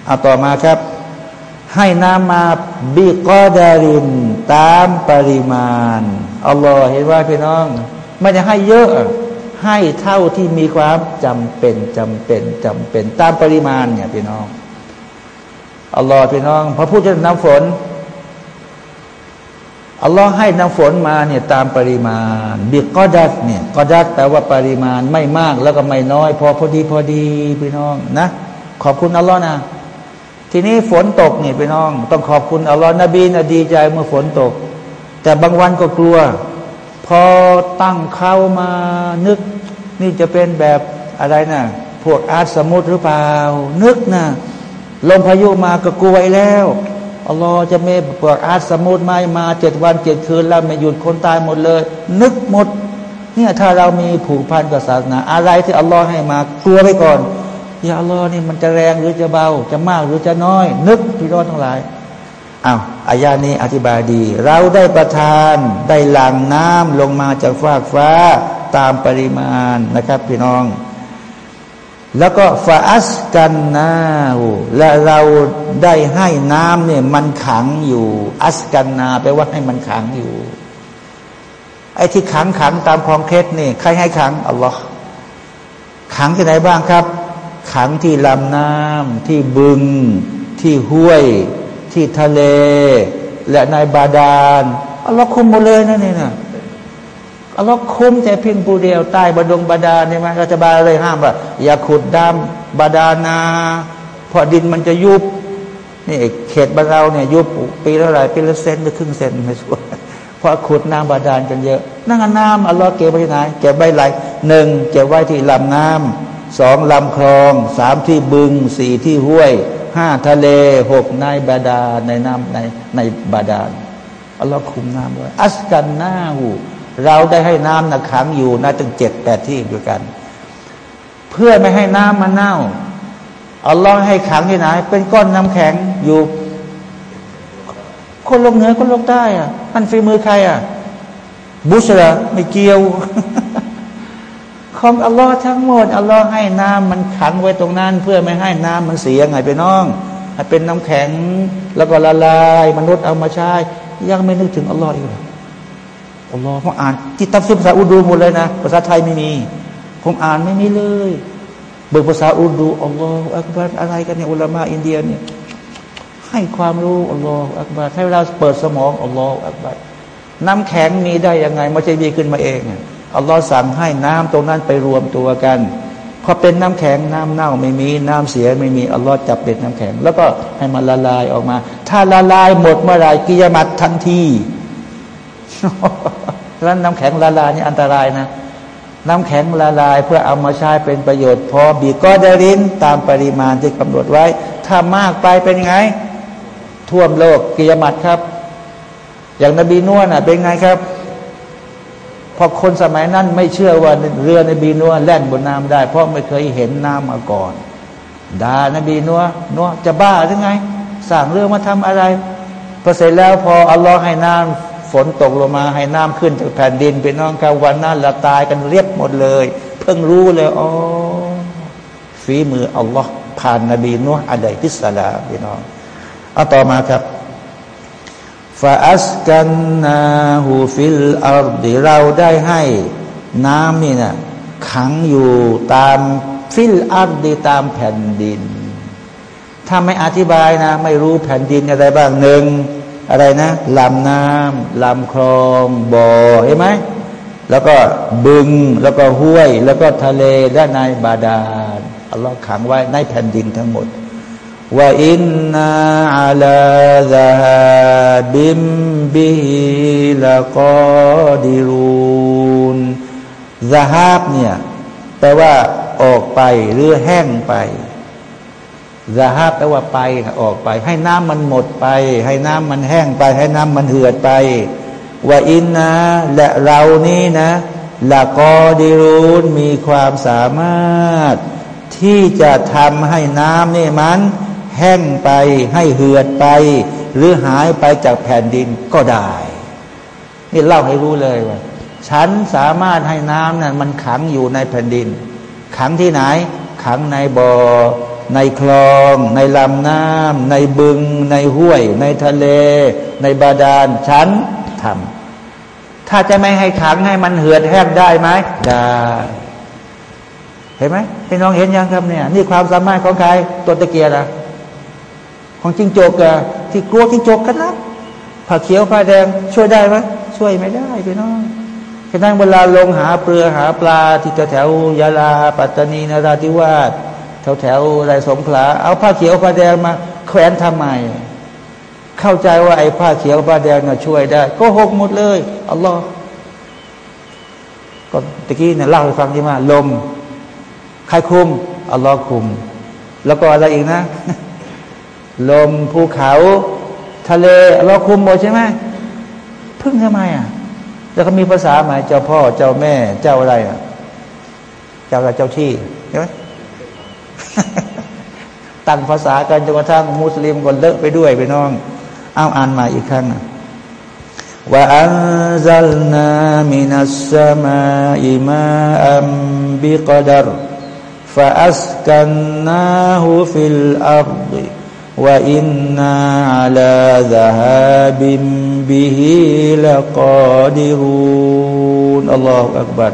เอาต่อมาครับ ให้น้ำมาบิกอดารินตามปริมาณอัลลอฮ์เห็นว่าพี่น้อง ไม่ได้ให้เยอะ ให้เท่าที่มีความจำเป็นจำเป็นจำเป็น ตามปริมาณเนี่ยพี่น้องอัลลอฮ์พี่น้องพระพูดถึงน้ำฝนอัลลอฮ์ให้น้ำฝนมาเนี่ยตามปริมาณบิกอดัดเนี่ยกอดัดแปลว่าปริมาณไม่มากแล้วก็ไม่น้อย พอพอดีพอดีพี่น้องนะ ขอบคุณอัลลอฮ์นะ ทีนี้ฝนตกเนี่ไปน้อง ต้องขอบคุณอัลลอฮ์นบีนะดีใจเมื่อฝนตก แต่บางวันก็กลัว พอตั้งเข้ามานึก นี่จะเป็นแบบอะไรนะ่ะพวกอาสมุทรหรือเปล่า นึกนะลมพายุมาก็กลัวแล้วอัลลอฮ์จะไม่พวกอาสมุทรมามาเจ็ดวันเจ็ดคืนแล้วไม่หยุดคนตายหมดเลย นึกหมด เนี่ยถ้าเรามีผูกพันกับศาสนา อะไรที่อัลลอฮ์ให้มากลัวไปก่อนอย่าอัลลอฮ์นี่มันจะแรงหรือจะเบา จะมากหรือจะน้อย นึกพี่น้องทั้งหลาย อ้าวอายานี้อธิบายดี เราได้ประทานได้หลั่งน้ำลงมาจากฟากฟ้าตามปริมาณนะครับพี่น้อง แล้วก็ฟาอัสกันนาหูและเราได้ให้น้ำเนี่ยมันขังอยู่ อัสกันนาแปลว่าให้มันขังอยู่ไอ้ที่ขังขังตามคลองเคสนี่ใครให้ขังอัลลอฮ์ขังที่ไหนบ้างครับ ขังที่ลำน้ำที่บึงที่ห้วย ที่ทะเล และในบาดาลอัลลอฮ์คุมหมดเลยนั่นเองนะอัลลอฮ์คุมแต่เพียงผู้เดียวใต้บดงบาดาลใช่ไหมรัฐบาลเลยห้ามว่าอย่าขุดดำบาดาลนาเพราะดินมันจะยุบนี่เขตบ้านเราเนี่ยยุบปีละไรปีละเซนหรือครึ่งเซนไม่ชัวร์เพราะขุดน้ำบาดาลกันเยอะ นั่งน้ำอัลลอฮ์เก็บไว้ที่ไหนเก็บไว้ไหลหนึ่งเก็บไว้ที่ลำน้ำสองลำคลองสามที่บึงสี่ที่ห้วย ห้าทะเลหกในบาดาในน้ำในในบาดาลอัลลอฮ์คุมน้ำไว้อัสกันนาหูเราได้ให้น้ำนะขังอยู่นะตั้งเจ็ดแปดที่ด้วยกัน เพื่อไม่ให้น้ำมันเน่าอัลลอฮ์ให้ขังที่ไหน เป็นก้อนน้ำแข็งอยู่ คนลงเหนือคนลงใต้อะ มันฝีมือใครอะ บุชระไม่เกี่ยว ของอัลลอฮ์ทั้งหมดอัลลอฮ์ให้น้ำมันขังไว้ตรงนั้น เพื่อไม่ให้น้ำมันเสียไงไปน้องให้เป็นน้ำแข็ง แล้วก็ละลาย มนุษย์เอามาใช้ยังไม่นึกถึงอัลลอฮ์อีกหรออัลลอฮ์ผมอ่านที่ตัฟซิภาษาอุดูหมดเลยนะภาษาไทยไม่มี ผมอ่านไม่มีเลยเบิกภาษาอุดูอัลลอฮ์อักบารอะไรกันเนี่ยอุลามะอินเดียเนี่ยให้ความรู้อัลลอฮ์อักบารให้เราเปิดสมองอัลลอฮ์อักบารน้ำแข็งมีได้ยังไงไม่ใช่มีขึ้นมาเอง อัลลอฮ์สั่งให้น้ำตรงนั้นไปรวมตัวกันพอเป็นน้ำแข็งน้ำเน่าไม่มีน้ำเสียไม่มีอัลลอฮ์จับเป็นน้ำแข็ง แล้วก็ให้มันละลายออกมา ถ้าละลายหมดเมื่อไรกิยามัดทันทีแล้วน้ำแข็งละลายนี่อันตรายนะ น้ำแข็งละลายเพื่อเอามาใช้เป็นประโยชน์ พอบีก็ไดารินตามปริมาณที่กำหนดไว้ ถ้ามากไปเป็นไง ท่วมโลกกิยามัดครับ อย่างนบีนวลน่ะเป็นไงครับ พอคนสมัยนั้นไม่เชื่อว่าเรือในบีนัวแล่นบนน้ำได้ เพราะไม่เคยเห็นน้ำมาก่อนด่านบีนัวนัวจะบ้าหรือไงสร้างเรือมาทำอะไรพอเสร็จแล้วพออัลลอฮ์ให้น้ำฝนตกลงมาให้น้ำขึ้นจากแผ่นดินไปน้องกาวันนั้นละตายกันเรียบหมดเลย เพิ่งรู้เลยอ๋อฝีมืออัลลอฮ์ผ่านนบีนัวعليه السلام พี่น้องเอาต่อมาครับ فأسكناه في الأرض เราได้ให้น้ำนี่นะขังอยู่ตามفي الأرض ตามแผ่นดิน ถ้าไม่อธิบายนะ ไม่รู้แผ่นดินอะไรบ้างหนึ่งอะไรนะลำน้ำลำคลองบ่อเห็นไหมแล้วก็บึงแล้วก็ห้วย แล้วก็ทะเลด้านในบาดาลอัลลอฮ์ขังไว้ในแผ่นดินทั้งหมด وإنا على ذهابบิฮิลกอดิรูนซาฮาบเนี่ยแปลว่าออกไปหรือแห้งไปซาฮาบแปลว่าไปออกไป ให้น้ำมันหมดไป ให้น้ำมันแห้งไป ให้น้ำมันเหือดไปว่าอินนาและเรานี่นะละกอดิรูนมีความสามารถ ที่จะทำให้น้ำนี่มัน แห้งไปให้เหือดไป หรือหายไปจากแผ่นดินก็ได้ นี่เล่าให้รู้เลยว่า ฉันสามารถให้น้ำนั้นมันขังอยู่ในแผ่นดิน ขังที่ไหน ขังในบอ่อในคลอง ในลำน้ำในบึง ในห้วย ในทะเล ในบาดาลฉันทำถ้าจะไม่ให้ขังให้มันเหือดแห้งได้ไหมได้เห็นไหมพี่น้องเห็นยังครับเนี่ย นี่ความสามารถของใครตัวตะเกียร์อะ ของจิงโจกอะที่กลัวจิงโจกกันนะผักเขียวผ้าแดงช่วยได้ไหมช่วยไม่ได้พี่น้องฉะนั้นเวลาลงหาเปลือหาปลาที่แถวยาลา ปัตตานีนาราธิวาสแถวแถวไรสงขลาเอาผ้าเขียวผ้าแดงมา แขวนทำไม เข้าใจว่าไอ้ผ้าเขียวผ้าแดงน่ะช่วยได้ ก็หกหมดเลยอัลลอฮ์ก็ตะกี้เนี่ยเล่าให้ฟังที่มาลมใครคุมอัลลอฮ์คุม แล้วก็อะไรอีกนะ ลมภูเขา ทะเลเราคุมหมดใช่ไหมพึ่งทำไมอะ แล้วก็มีภาษาหมายเจ้าพ่อเจ้าแม่ เจ้าอะไรอะ เจ้าอะไรเจ้าที่ใช่ไหมตั้งภาษากันจนกระทั่งมุสลิมก็เลอะไปด้วยไปน้อง เอาอ่านมาอีกครั้งว่าอันซัลนามินัสสมาอิมาอัมบิกดรฟาอั สกันนาหูฟิลอัรฎ وإنا على ذهاب به لقادرون الله أكبر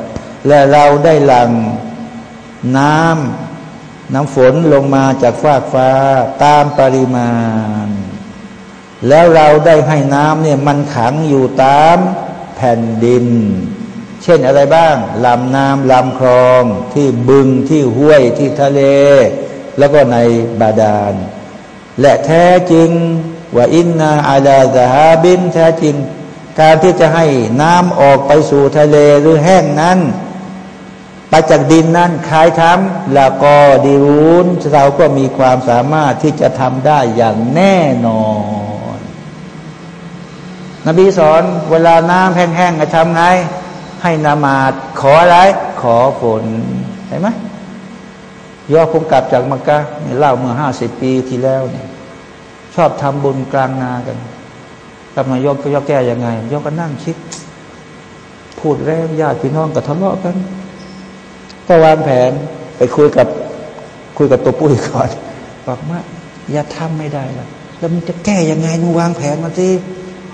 และเราได้หลังน้ำน้ำฝนลงมาจากฟากฟ้าตามปริมาณ แล้วเราได้ให้น้ำเนี่ยมันขังอยู่ตามแผ่นดิน เช่นอะไรบ้างลำน้ำลำคลองที่บึงที่ห้วยที่ทะเล แล้วก็ในบาดาล และแท้จริงว่าอินนาอาลาซาฮาบินแท้จริง การที่จะให้น้ำออกไปสู่ทะเลหรือแห้งนั้นไปจากดินนั้นใครทำแล้วก็ดีรุนเราก็มีความสามารถที่จะทำได้อย่างแน่นอน นบีสอนเวลาน้ำแห้งๆจะทำไง ให้นามาดขออะไร ขอฝนเห็นไหม ย่อผมกลับจากมักกะเล่าเมื่อห้าสิบปีที่แล้วเนี่ยชอบทำบุญกลางนากันกลับมายกก็ยกแก้ยังไงยกก็นั่งคิด พูดแรงญาติพี่น้องก็ทะเลาะกันก็วางแผนไปคุยกับคุยกับตัวปุ้ยก่อนบอกว่าอย่าทำไม่ได้ละแล้วมันจะแก้ยังไงมึงวางแผนมาสิ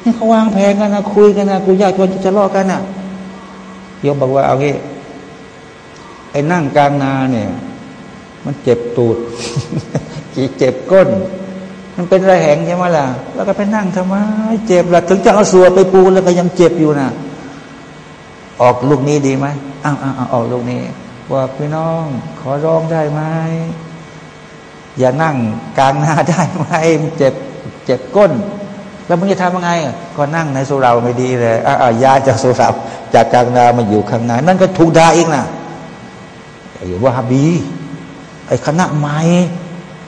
นี่เขาวางแผนกันนะคุยกันนะกูญาติคนจะทะเลาะกันนะยกบอกว่าเอางี้ไอ้นั่งกลางนาเนี่ย มันเจ็บตูดจีเจ็บก้น มันเป็นระแหงใช่ไหมล่ะ แล้วก็ไปนั่งทำไมเจ็บล่ะถึงจะเอาสัวไปปูแล้วก็ยังเจ็บอยู่นะออกลูกนี้ดีไหมอ้าวอ้าวออกลูกนี้ ว่าพี่น้อง ขอร้องได้ไหมอย่านั่งกลางหน้าได้ไหมเจ็บเจ็บก้น แล้วมึงจะทำยังไง ก็นั่งในสุราไม่ดีเลยอ่ายาจากสุราจากกลางนามาอยู่ข้างในนั่นก็ถูกด่าอีกนะอ้ว่าฮาบี อ้คณะใหม่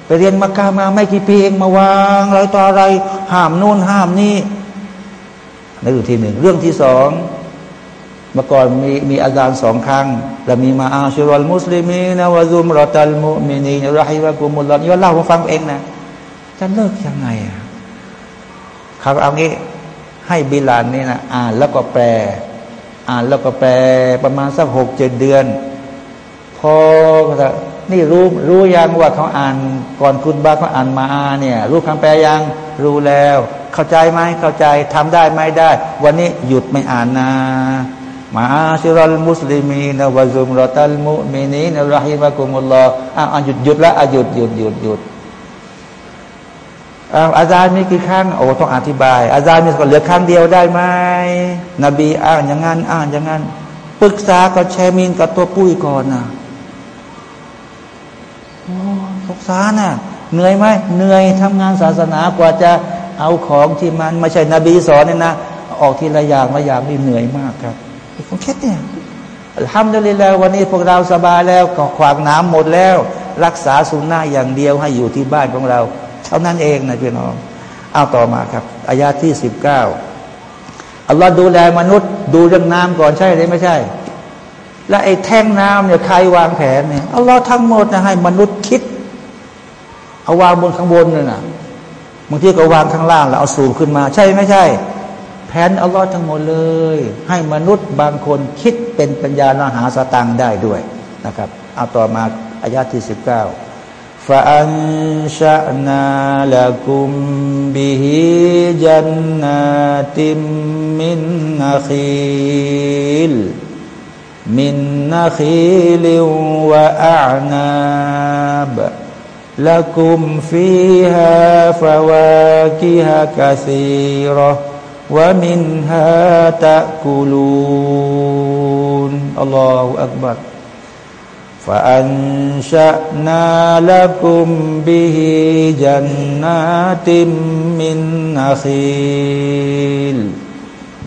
ไปเรียนมากามาไม่กี่ปีเองมาวางอะไรต่ออะไร ห้ามนู่นห้ามนี่นั่นคือที่หนึ่งเรื่องที่สองเมื่อก่อนมีมีอาจารย์สองครั้งแล้วมีมาอาชิรอลมุสลิมีนะวะซุมรอตัลมุมินีนรหิวะกุมุลลอนย้อนเล่าให้ฟังเองนะจะเลิกยังไงอะเขาเอางี้ให้บิลานนี่นะอ่านแล้วก็แปล อ่านแล้วก็แปลประมาณสักหกเจ็ดเดือน พอ นี่รู้รู้ยังว่าเขาอ่านก่อนคุณบาเขาอ่านมาเนี่ย รู้คำแปลยังรู้แล้ว เข้าใจไหมเข้าใจทำได้ไม่ได้ วันนี้หยุดไม่อ่านนะมาชิรัลมุสลิมีนวะซุมรอตัลมุมินีนรหิมะกุมุลลออ่าหยุดหยุดละหยุดหยุดหยุดหยุดอาจารย์มีกี่ครั้งโอ้ต้องอธิบาย อาจารย์มีก็เหลือครั้งเดียวได้ไหมนบีอ่านอย่างนั้นอ่านอย่างนั้นปรึกษากับแชมินกับตัวปุ้ยก่อนนะโอ้ สงสาน่ะเหนื่อยไหมเหนื่อยทำงานศาสนากว่าจะเอาของที่มันไม่ใช่นบีสอนเนี่ยนะออกทีละอย่างละอย่างนี่เหนื่อยมากครับผมคิดเนี่ยทำได้เลยแล้ววันนี้พวกเราสบายแล้วก็ขวางน้ำหมดแล้ว รักษาสุนนะอย่างเดียวให้อยู่ที่บ้านของเรา เท่านั้นเองนะพี่น้องเอาต่อมาครับอายาที่สิบเก้าอัลลอฮ์ดูแลมนุษย์ ดูเรื่องน้ำก่อนใช่หรือไม่ใช่ และไอ้แท่งน้ำเนี่ยใครวางแผนเนี่ยอัลลอฮ์ทั้งหมดนะให้มนุษย์คิด เอาวางบนข้างบนเลยนะบางทีก็วางข้างล่างแล้วเอาสูงขึ้นมา ใช่ไม่ใช่ แผนอัลลอฮ์ทั้งหมดเลย ให้มนุษย์บางคนคิดเป็นปัญญาณหาสตังได้ด้วยนะครับเอาต่อมาอายาที่สิบเก้าฟาอันชะนาละกุมบิฮิจันนาติมมินนาคิลมินนาคิลวะอานาบ لكم فيها فواكه كثيرة ومنها تأكلون. الله أكبر. فأنشأنا لكم به جنات من نخيل.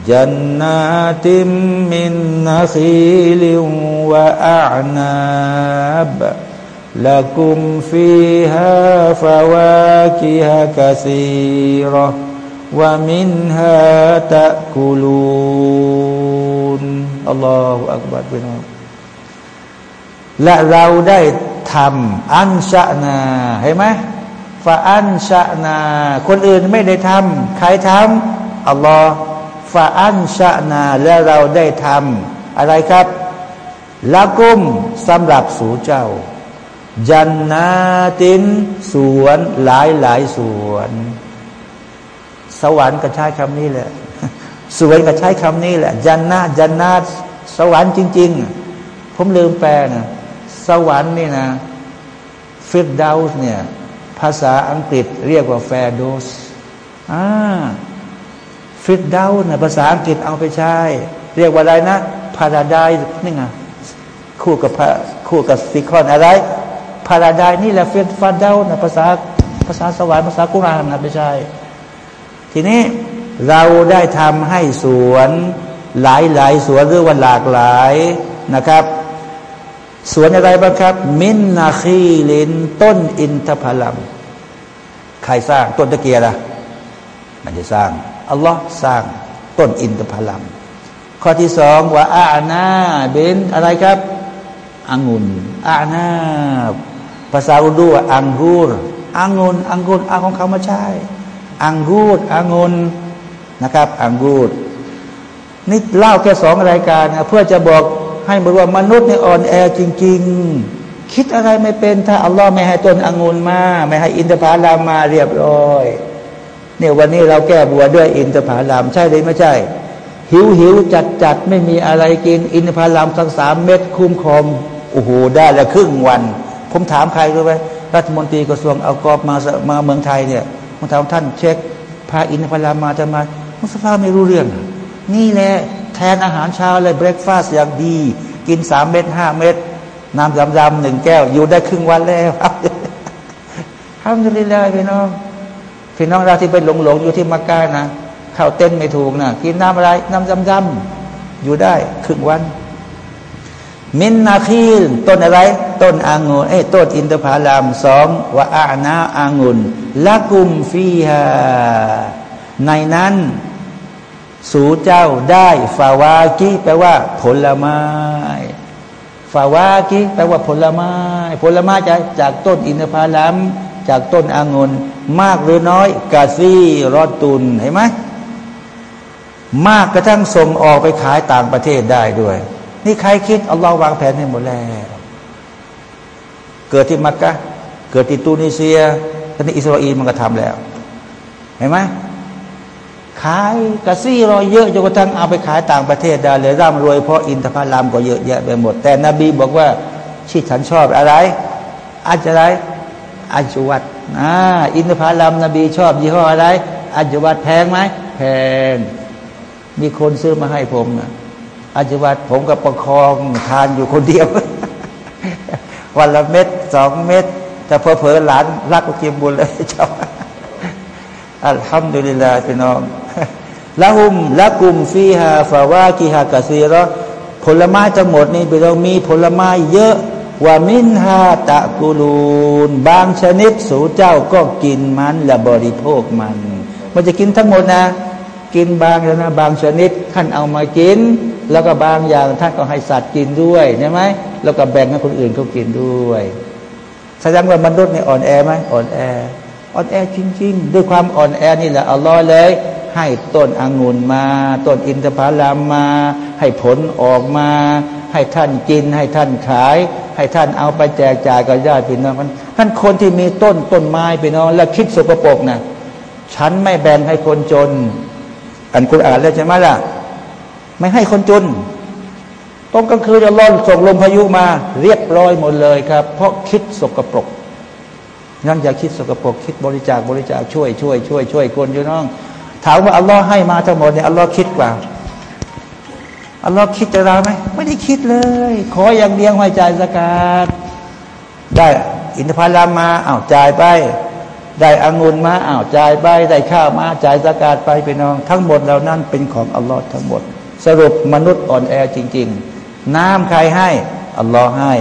جنات من نخيل وأعناب. لكم فيها فواكه كثيرة ومنها تأكلون الله أكبر พี่น้องและเราได้ทำอันชะนาเห็นไหมฟาอันชะนา คนอื่นไม่ได้ทำใครทำอัลลอฮ์ฟาอันชะนา และเราได้ทำอะไรครับละกุมสำหรับสู่เจ้า จันนาตินสวนหลายหลายสวน สวรรค์ก็ใช้คำนี้แหละสวยก็ใช้คำนี้แหละ จันนาจันนาสวรรค์จริง ๆ ผมลืมแปลนะสวรรค์นี่นะฟิดดาวส์เนี่ย ภาษาอังกฤษเรียกว่าแฟโดสอ่าฟิดดาวส์นะภาษาอังกฤษเอาไปใช้ เรียกว่าอะไรนะพาราไดนี่ไงคู่กับคู่กับซิคอนอะไร พาราไดนี่แหละฟิฟาดาวนะภาษาภาษาสวรรค์ภาษากุรานนะไม่ใช่ ทีนี้เราได้ทำให้สวนหลายหลายสวนหรือว่าหลากหลายนะครับ สวนอะไรบ้างครับ มินนาคีลินต้นอินทผลัมใครสร้างต้นตะเกียร์ล่ะมันจะสร้างอัลลอฮ์สร้างต้นอินทผลัมข้อที่สองว่าอาณาเบนอะไรครับองุ่นอาณาภาษาอุดูอังกูรอังุนอังุ่นอาของเขามาใช้อังกูดอังุนนะครับอังกูดนี่เล่าแค่สองรายการนะเพื่อจะบอกให้บอกว่ามนุษย์นี่อ่อนแอจริง ๆ คิดอะไรไม่เป็นถ้าอัลลอฮ์ไม่ให้ต้นอังุนมา ไม่ให้อินทผลัมมาเรียบร้อยเนี่ยวันนี้เราแก้บัวด้วยอินทผลัมใช่หรือไม่ใช่ หิวหิวจัดจัดไม่มีอะไรกิน อินทผลัมทั้งสามเม็ดคุ้มครองโอ้โหได้ละครึ่งวัน ผมถามใครรู้ไหมรัฐมนตรีกระทรวงเอากอบมามาเมืองไทยเนี่ยผมถามท่านเช็คพาอินทผลัมมาจะมามุสฟาไม่รู้เรื่อง นี่แหละแทนอาหารเช้าเลยเบรกฟาสอย่างดี กินสามเม็ดห้าเม็ดน้ำดำๆหนึ่งแก้ว อยู่ได้ครึ่งวันแล้วครับทำได้เลยพี่น้องพี่น้องเราที่ไปหลงหลงอยู่ที่มักกะนะเข้าเต้นไม่ถูกนะกินน้ำอะไรน้ำดำๆอยู่ได้ครึ่งวัน มินนาคีลต้นอะไร ต้นอางุนเอ้ต้นอินทผลามสองว่าอานาอางุนละกุมฟีฮาในนั้น สู่เจ้าได้ฟาวากิแปลว่า ผลไม้ฟาวากิแปลว่าผลไม้ ผลไม้จากจากต้นอินทผลัมจากต้นอางุนมากหรือน้อยกาซีรอตุนเห็นไหมมากกระทั่งส่งออกไปขายต่างประเทศได้ด้วย นี่ใครคิดอัลลอฮ์วางแผนให้หมดแล้ว เกิดที่มักกะเกิดที่ตูนิเซียตอนนี้อิสราเอลมันก็ทำแล้ว เห็นไหมขายกระซี่รอยเยอะจนกระทั่งเอาไปขายต่างประเทศได้เลยร่ำรวยเพราะอินทผลัมก็เยอะแยะไปหมด แต่นบีบอกว่าที่ฉันชอบอะไรอาจจะไรอาจวัตอ่าอินทผลัมนบีชอบยี่ห้ออะไรอาจวัตแพงไหมแพงมีคนซื้อมาให้ผมนะ อาจวัตผมกับประคองทานอยู่คนเดียว วันละเม็ดสองเม็ดแต่พอเผลอหลานรักก็กินบุญเลยชอบอัลฮัมดุลิลลาห์พี่น้องละหุมละกุมฟีฮาฟาวากิฮากะซีรอผลไม้ทั้งหมดนี่เรามีผลไม้เยอะว่ามินฮาตะกูลูน บางชนิดสูเจ้าก็กินมันและบริโภคมัน มันจะกินทั้งหมดนะ กินบางแล้วนะ บางชนิดท่านเอามากิน แล้วก็บางอย่างท่านก็ให้สัตว์กินด้วยใช่ไหมแล้วก็แบ่งให้คนอื่นเขากินด้วยแสดงว่ามนุษย์นี่อ่อนแอไหมอ่อนแออ่อนแอจริง ๆ ด้วยความอ่อนแอนี่แหละอัลลอฮ์เลย ให้ต้นองุ่นมา ต้นอินทผลัมมา ให้ผลออกมา ให้ท่านกิน ให้ท่านขาย ให้ท่านเอาไปแจกจ่ายกับญาติพี่น้องท่านคนที่มีต้นต้นไม้พี่น้องแล้วคิดสกปรกนะฉันไม่แบ่งให้คนจน อันคุณอ่านแล้วใช่ไหมล่ะ ไม่ให้คนจนตรงกลางคืนจะล่อนส่งลมพายุมา เรียบร้อยหมดเลยครับ เพราะคิดสกปรกงั้นอย่าคิดสกปรกคิดบริจาคบริจาคช่วยช่วยช่วยช่วยคนอยู่น้อง ถามว่าอัลลอฮ์ให้มาทั้งหมดเนี่ยอัลลอฮ์คิดกว่าอัลลอฮ์คิดจะเราไหมไม่ได้คิดเลย ขออย่างเดียวให้จ่ายสกาดได้อินทผลัมมาอ้าวจ่ายไป ได้องุ่นมาอ้าวจ่ายไป ได้ข้าวมาจ่ายสกาดไปไปน้อง ทั้งหมดเหล่านั้นเป็นของอัลลอฮ์ทั้งหมด สรุปมนุษย์อ่อนแอจริง ๆ น้ำใครให้อัลลอฮ์ให้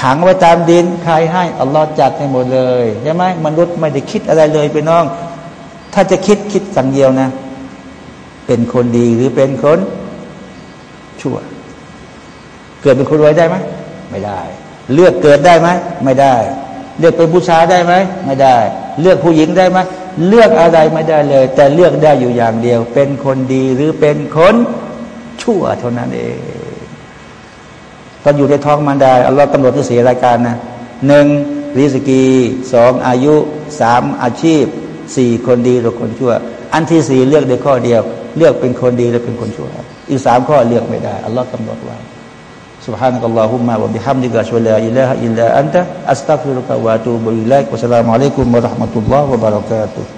ขังไว้ตามดินใครให้อัลลอฮ์จัดให้หมดเลยใช่ไหมมนุษย์ไม่ได้คิดอะไรเลยไปน้อง ถ้าจะคิดคิดสังเดียวนะ เป็นคนดีหรือเป็นคนชั่ว เกิดเป็นคนรวยได้ไหมไม่ได้ เลือกเกิดได้ไหมไม่ได้ เลือกเป็นผู้ชายได้ไหมไม่ได้ เลือกผู้หญิงได้ไหมเลือกอะไรไม่ได้เลย แต่เลือกได้อยู่อย่างเดียว เป็นคนดีหรือเป็นคน ชั่วเท่านั้นเองตอนอยู่ในท้องมารดาอัลลอฮ์กำหนดที่สี่รายการนะหนึ่งริสกีสองอายุสามอาชีพสี่คนดีหรือคนชั่ว อันที่สี่เลือกได้ข้อเดียว เลือกเป็นคนดีหรือเป็นคนชั่ว อีกสามข้อเลือกไม่ได้อัลลอฮ์กำหนดไว้ سبحانك اللهم وبحمدك أشهد أن لا إله إلا أنت أستغفرك وأتوب إليك والسلام عليكم ورحمة الله وبركاته